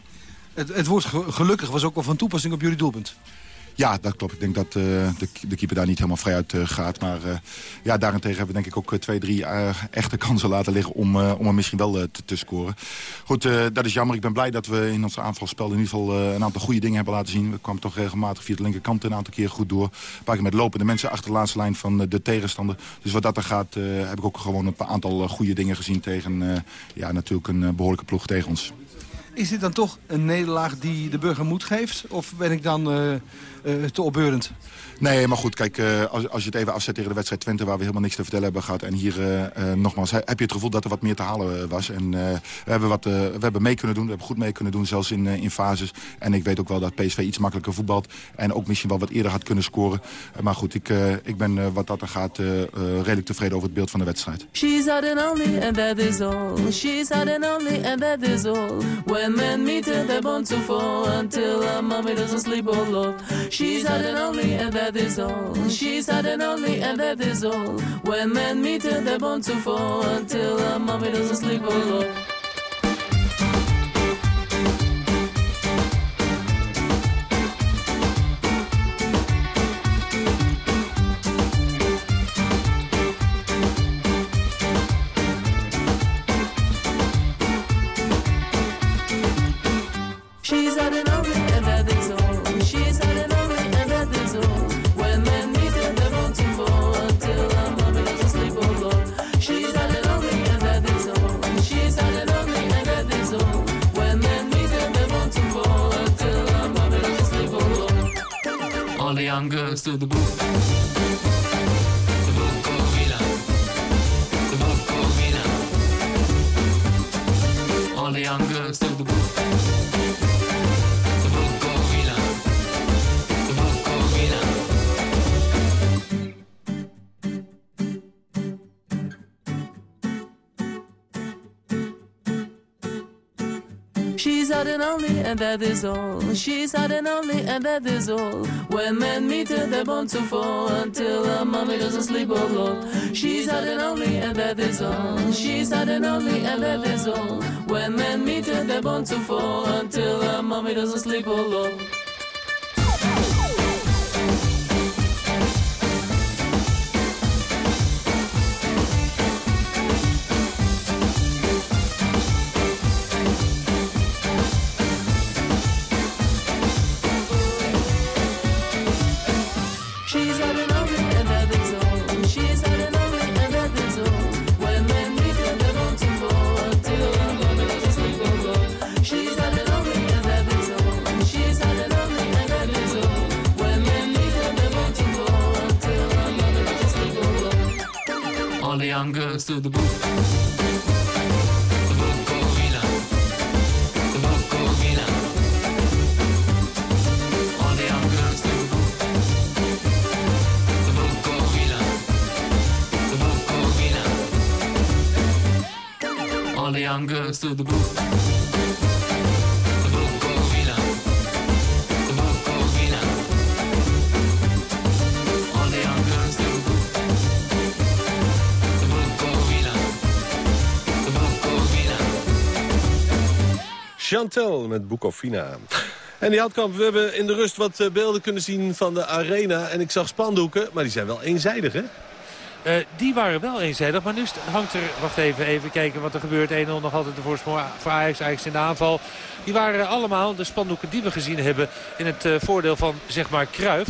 Het, het woord ge- gelukkig was ook wel van toepassing op jullie doelpunt. Ja, dat klopt. Ik denk dat eh, de, de keeper daar niet helemaal vrij uit eh, gaat. Maar eh, ja, daarentegen hebben we denk ik ook twee, drie echte kansen laten liggen om, om misschien wel te, te scoren. Goed, dat is jammer. Ik ben blij dat we in ons aanvalspel in ieder geval een aantal goede dingen hebben laten zien. We kwamen toch regelmatig via de linkerkant een aantal keer goed door. Een paar keer met lopende mensen achter de laatste lijn van de tegenstander. Dus wat dat er gaat, heb ik ook gewoon een aantal goede dingen gezien tegen ja, natuurlijk een eh, behoorlijke ploeg tegen ons. Is dit dan toch een nederlaag die de burger moed geeft? Of ben ik dan te opbeurend? Nee, maar goed, kijk, eh, als, als je het even afzet tegen de wedstrijd Twente... waar we helemaal niks te vertellen hebben gehad... en hier eh, eh, nogmaals, he- heb je het gevoel dat er wat meer te halen eh, was. En eh, we, hebben wat, eh, we hebben mee kunnen doen, we hebben goed mee kunnen doen... zelfs in, eh, in fases. En ik weet ook wel dat PSV iets makkelijker voetbalt... en ook misschien wel wat eerder had kunnen scoren. Eh, maar goed, ik, eh, ik ben eh, wat dat er gaat eh, eh, redelijk tevreden over het beeld van de wedstrijd. She's hot and only, and that is all. She's hot and only, and that is all. When men meet her, they're bound to fall until her mommy doesn't sleep all Lord. She's hot and only, and that is all. She's hot and only, and that is all. When men meet her, they're bound to fall until her mommy doesn't sleep Lord. She's hot and young girls to the booth. All the young girls to the booth. And only, and that is all. She's hot and only, and that is all. When men meet her, they're bound to fall until her mommy doesn't sleep Lord. She's hot and only, and that is all. She's hot and only, and that is all. When men meet her, they're bound to fall until her mommy doesn't sleep all Bukovina. The Bukovina. Chantel met Bukowina. En die Houtkamp, we hebben in de rust wat eh, beelden kunnen zien van de arena. En ik zag spandoeken, maar die zijn wel eenzijdig, hè? Eh, die waren wel eenzijdig, maar nu hangt er... Wacht even, even kijken wat er gebeurt. 1-0 nog altijd de voorsprong voor Ajax, Ajax in de aanval. Die waren allemaal de spandoeken die we gezien hebben... in het eh, voordeel van, zeg maar, Kruif.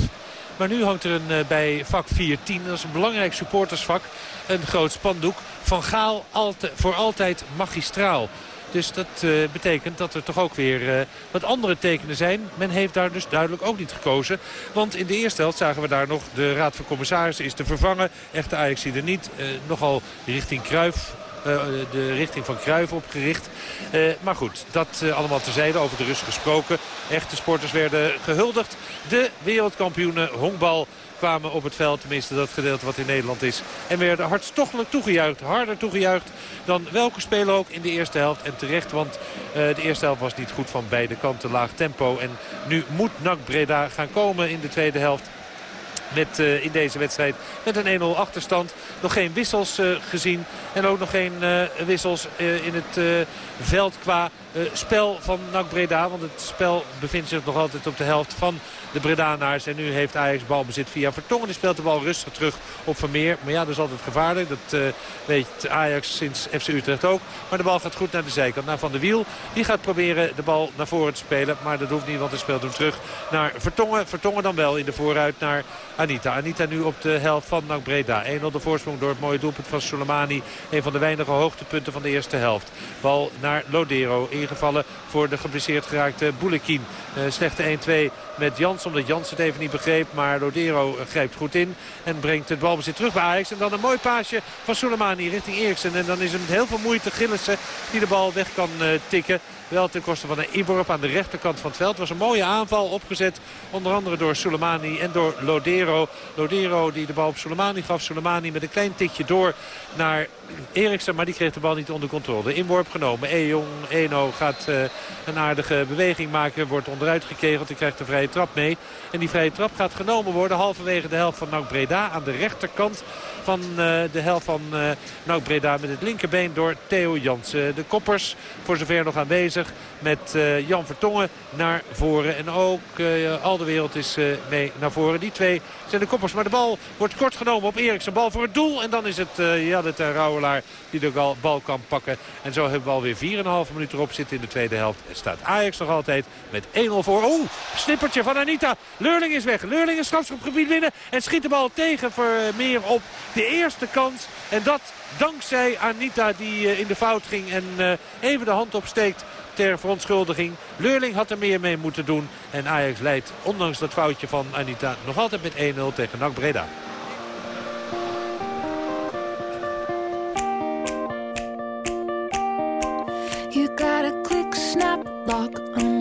Maar nu hangt er een, eh, bij vak 410, dat is een belangrijk supportersvak... een groot spandoek van Gaal alte- voor altijd magistraal. Dus dat eh, betekent dat er toch ook weer eh, wat andere tekenen zijn. Men heeft daar dus duidelijk ook niet gekozen. Want in de eerste helft zagen we daar nog de Raad van Commissarissen is te vervangen. Echte Ajax er niet. Eh, nogal richting Kruif. Eh, de richting van Kruif opgericht. Eh, maar goed, dat eh, allemaal terzijde over de rust gesproken. Echte sporters werden gehuldigd. De wereldkampioenen honkbal kwamen op het veld. Tenminste dat gedeelte wat in Nederland is. En werden hartstochtelijk toegejuicht. Harder toegejuicht dan welke speler ook in de eerste helft. En terecht, want de eerste helft was niet goed van beide kanten. Laag tempo. En nu moet NAC Breda gaan komen in de tweede helft. Met, eh, in deze wedstrijd met een 1-0 achterstand. Nog geen wissels eh, gezien. En ook nog geen eh, wissels in het veld qua spel van NAC Breda. Want het spel bevindt zich nog altijd op de helft van de Bredanaars. En nu heeft Ajax balbezit via Vertongen. Die speelt de bal rustig terug op Vermeer. Maar ja, dat is altijd gevaarlijk. Dat eh, weet Ajax sinds FC Utrecht ook. Maar de bal gaat goed naar de zijkant. Naar Van der Wiel. Die gaat proberen de bal naar voren te spelen. Maar dat hoeft niet, want hij speelt hem terug naar Vertongen. Vertongen dan wel in de vooruit naar Anita. Anita nu op de helft van NAC Breda. 1-0 de voorsprong door het mooie doelpunt van Soleimani. Een van de weinige hoogtepunten van de eerste helft. Bal naar Lodero. Ingevallen voor de geblesseerd geraakte Boulekin. Eh, slechte 1-2 met Jans, omdat Jans het even niet begreep. Maar Lodero grijpt goed in en brengt het balbezit terug bij Ajax. En dan een mooi paasje van Soleimani richting Eriksen. En dan is het met heel veel moeite Gillissen die de bal weg kan eh, tikken. Wel ten koste van een inworp aan de rechterkant van het veld. Het was een mooie aanval opgezet. Onder andere door Soleimani en door Lodero. Lodero die de bal op Soleimani gaf. Soleimani met een klein tikje door naar Eriksen. Maar die kreeg de bal niet onder controle. Inworp genomen. E-Jong Eno gaat eh, een aardige beweging maken. Wordt onderuit gekegeld. Hij krijgt de vrije trap mee. En die vrije trap gaat genomen worden. Halverwege de helft van NAC Breda. Aan de rechterkant van eh, de helft van uh, NAC Breda. Met het linkerbeen door Theo Jansen. De koppers voor zover nog aanwezig met Jan Vertongen naar voren. En ook al de wereld is mee naar voren. Die twee zijn de koppers. Maar de bal wordt kort genomen op Eriksen. Bal voor het doel. En dan is het Jaddet en Die de bal kan pakken. En zo hebben we alweer 4,5 minuten erop zitten in de tweede helft. En staat Ajax nog altijd met 1-0 voor. Oeh, snippertje van Anita. Leurling is weg. Leurling is strafschopgebied binnen. En schiet de bal tegen Vermeer op de eerste kans. En dat dankzij Anita die in de fout ging en even de hand opsteekt ter verontschuldiging. Leurling had er meer mee moeten doen. En Ajax leidt, ondanks dat foutje van Anita, nog altijd met 1-0 tegen NAC Breda. Lock on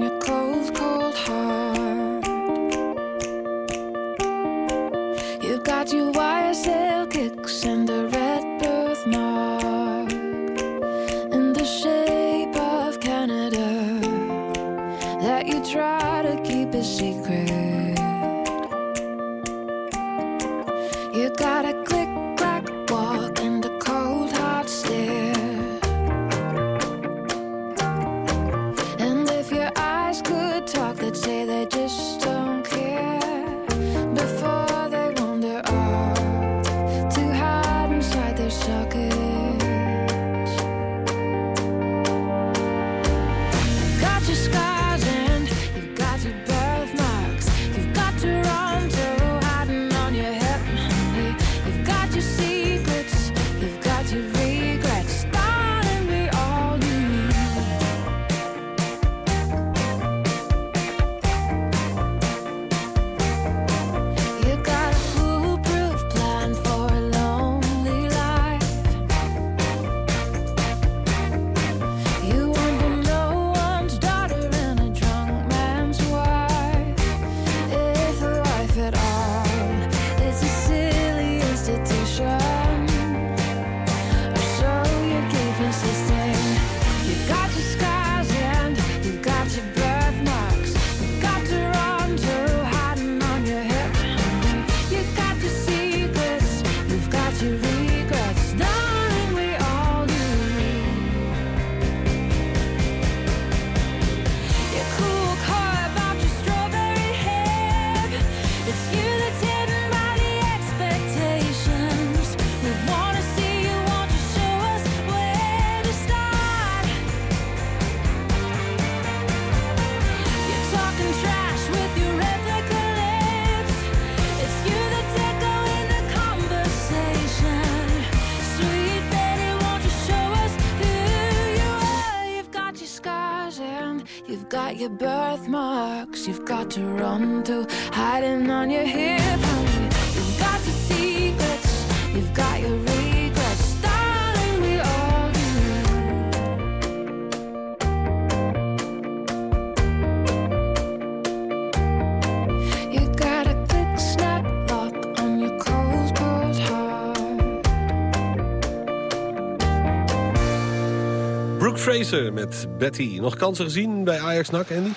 Met Betty. Nog kansen gezien bij Ajax NAC, Andy?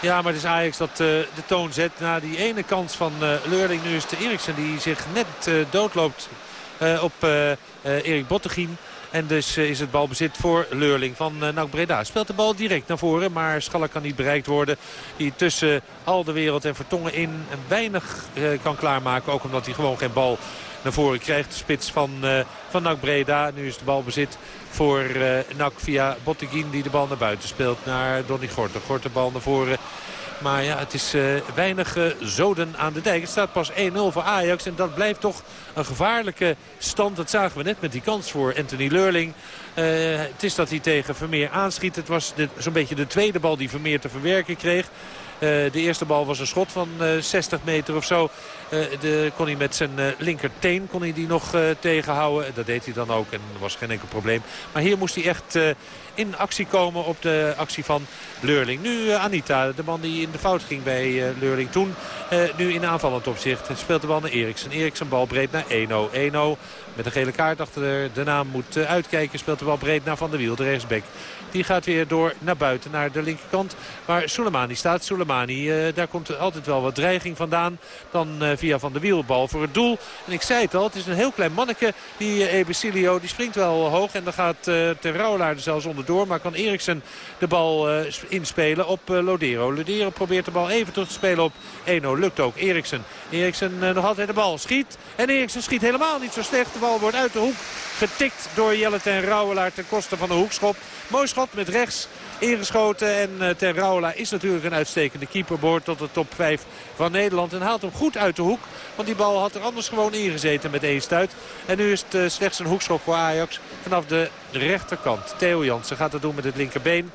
Ja, maar het is Ajax dat eh, de toon zet. Na die ene kans van eh, Leurling. Nu is het Eriksen die zich net eh, doodloopt op Erik Bottegien. En dus is het balbezit voor Leurling van uh, NAC Breda. Speelt de bal direct naar voren, maar Schaller kan niet bereikt worden. Die tussen al de wereld en Vertongen in weinig kan klaarmaken. Ook omdat hij gewoon geen bal naar voren krijgt. De spits van, uh, van NAC Breda. Nu is de balbezit voor uh, NAC via Botteguin die de bal naar buiten speelt. Naar Donny Gorter. Gorter bal naar voren. Maar ja, het is uh, weinig zoden aan de dijk. Het staat pas 1-0 voor Ajax. En dat blijft toch een gevaarlijke stand. Dat zagen we net met die kans voor Anthony Leurling. Het is dat hij tegen Vermeer aanschiet. Het was zo'n beetje de tweede bal die Vermeer te verwerken kreeg. Uh, de eerste bal was een schot van uh, 60 meter of zo. Uh, de, kon hij met zijn linkerteen kon hij die nog tegenhouden. Dat deed hij dan ook en was geen enkel probleem. Maar hier moest hij echt in actie komen op de actie van Leurling. Nu Anita, de man die in de fout ging bij Leurling toen. nu in aanvallend opzicht. Speelt de bal naar Eriksen. Eriksen bal breed naar 1-0. 1-0 met een gele kaart achter de naam moet uitkijken. Speelt de bal breed naar Van der Wiel, de rechtsback. Die gaat weer door naar buiten, naar de linkerkant. Waar Soleimani staat. Soleimani, daar komt altijd wel wat dreiging vandaan. Dan via Van der Wiel bal voor het doel. En ik zei het al, het is een heel klein manneke. Die Ebesilio, die springt wel hoog. En dan gaat Rouwelaar er zelfs onderdoor. Maar kan Eriksen de bal inspelen op Lodero. Lodero probeert de bal even terug te spelen op 1-0. Lukt ook. Eriksen. Eriksen nog altijd de bal. Schiet. En Eriksen schiet helemaal niet zo slecht. De bal wordt uit de hoek getikt door Jelle Ten Rouwelaar ten koste van de hoekschop. Mooi schot met rechts ingeschoten. En uh, Ten Rouwelaar is natuurlijk een uitstekende keeper. Behoort tot de top 5 van Nederland. En haalt hem goed uit de hoek. Want die bal had er anders gewoon ingezeten met één stuit. En nu is het uh, slechts een hoekschop voor Ajax vanaf de rechterkant. Theo Jansen gaat het doen met het linkerbeen.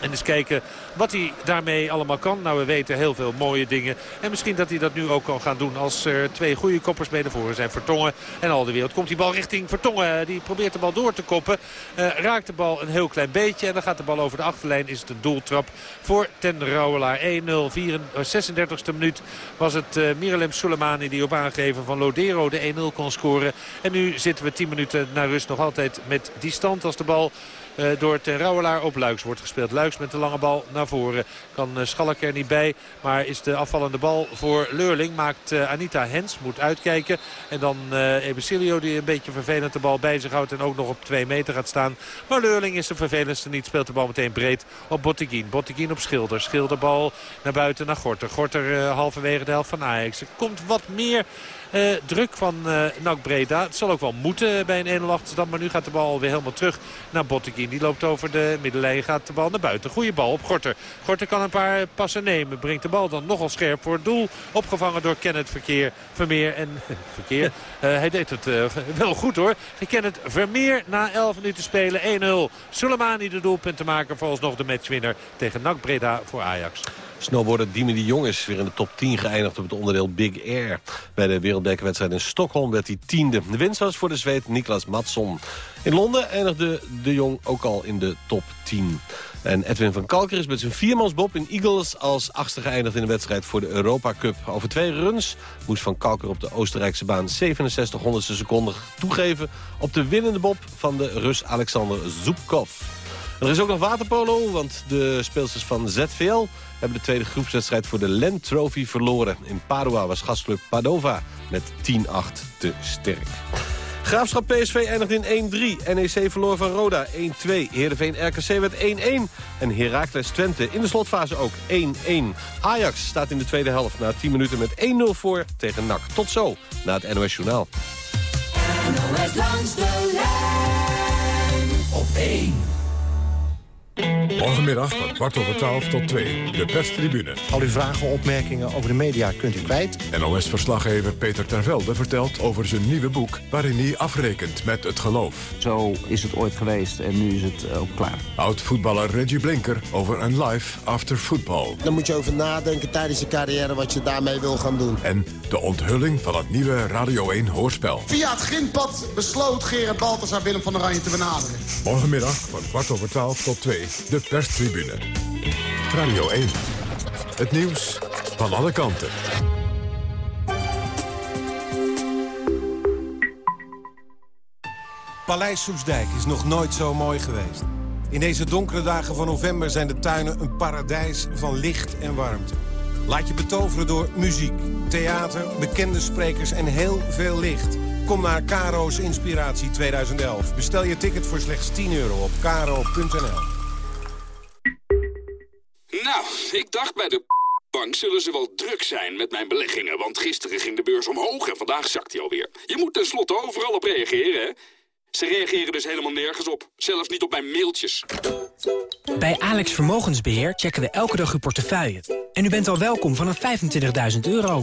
En eens kijken wat hij daarmee allemaal kan. Nou, we weten heel veel mooie dingen. En misschien dat hij dat nu ook kan gaan doen als er twee goede koppers mee naar voren zijn. Vertongen en al de wereld. Komt die bal richting Vertongen. Die probeert de bal door te koppen. Uh, raakt de bal een heel klein beetje. En dan gaat de bal over de achterlijn. Is het een doeltrap voor Ten Rouwelaar. 1-0, 36e minuut was het uh, Mirelem Soleimani die op aangeven van Lodero de 1-0 kon scoren. En nu zitten we 10 minuten naar rust nog altijd met die stand als de bal... Uh, door Ten Rouwelaar op Luiks wordt gespeeld. Luiks met de lange bal naar voren. Kan uh, Schalk er niet bij. Maar is de afvallende bal voor Leurling. Maakt uh, Anita Hens. Moet uitkijken. En dan Ebesilio die een beetje vervelend de bal bij zich houdt. En ook nog op 2 meter gaat staan. Maar Leurling is de vervelendste niet. Speelt de bal meteen breed op Botteguin. Botteguin op Schilder. Schilderbal naar buiten naar Gorter. Gorter halverwege de helft van Ajax. Er komt wat meer... Uh, druk van uh, NAC Breda. Het zal ook wel moeten bij een 1-0 achterstand. Maar nu gaat de bal weer helemaal terug naar Botteguin. Die loopt over de middenlijn. Gaat de bal naar buiten. Goede bal op Gorter. Gorter kan een paar passen nemen. Brengt de bal dan nogal scherp voor het doel. Opgevangen door Kenneth Verkeer. Vermeer en Verkeer. Uh, hij deed het wel goed hoor. Kenneth Vermeer na 11 minuten spelen. 1-0. Soleimani de doelpunt te maken. Vooralsnog de matchwinner tegen NAC Breda voor Ajax. Snowboarder Dimi de Jong is weer in de top 10 geëindigd op het onderdeel Big Air. Bij de wereldbekerwedstrijd in Stockholm werd hij tiende. De winst was voor de Zweed Niklas Matson. In Londen eindigde de Jong ook al in de top 10. En Edwin van Kalker is met zijn viermansbob in Eagles als achtste geëindigd in de wedstrijd voor de Europa Cup. Over twee runs moest van Kalker op de Oostenrijkse baan 67 honderdste seconden toegeven op de winnende bob van de Rus Alexander Zubkov. Er is ook nog waterpolo, want de speelsters van ZVL hebben de tweede groepswedstrijd voor de Len Trophy verloren. In Padua was gastclub Padova met 10-8 te sterk. Graafschap PSV eindigde in 1-3. NEC verloor van Roda 1-2. Heerenveen RKC werd 1-1. En Heracles Twente in de slotfase ook 1-1. Ajax staat in de tweede helft na 10 minuten met 1-0 voor tegen NAC. Tot zo, na het NOS Journaal. NOS langs de lijn op 1. Morgenmiddag van kwart over twaalf tot twee. De perstribune. Al uw vragen, opmerkingen over de media kunt u kwijt. NOS-verslaggever Peter Tervelde vertelt over zijn nieuwe boek... waarin hij afrekent met het geloof. Zo is het ooit geweest en nu is het ook klaar. Oud-voetballer Reggie Blinker over een life after football. Dan moet je over nadenken tijdens je carrière wat je daarmee wil gaan doen. En de onthulling van het nieuwe Radio 1 hoorspel. Via het grindpad besloot Gerard Balthasar Willem van Oranje te benaderen. Morgenmiddag van kwart over twaalf tot twee. De perstribune. Radio 1. Het nieuws van alle kanten. Paleis Soesdijk is nog nooit zo mooi geweest. In deze donkere dagen van november zijn de tuinen een paradijs van licht en warmte. Laat je betoveren door muziek, theater, bekende sprekers en heel veel licht. Kom naar Karo's Inspiratie 2011. Bestel je ticket voor slechts 10 euro op karo.nl. Ik dacht bij de bank zullen ze wel druk zijn met mijn beleggingen. Want gisteren ging de beurs omhoog en vandaag zakt hij alweer. Je moet tenslotte overal op reageren, hè? Ze reageren dus helemaal nergens op. Zelfs niet op mijn mailtjes. Bij Alex Vermogensbeheer checken we elke dag uw portefeuille. En u bent al welkom vanaf 25.000 euro.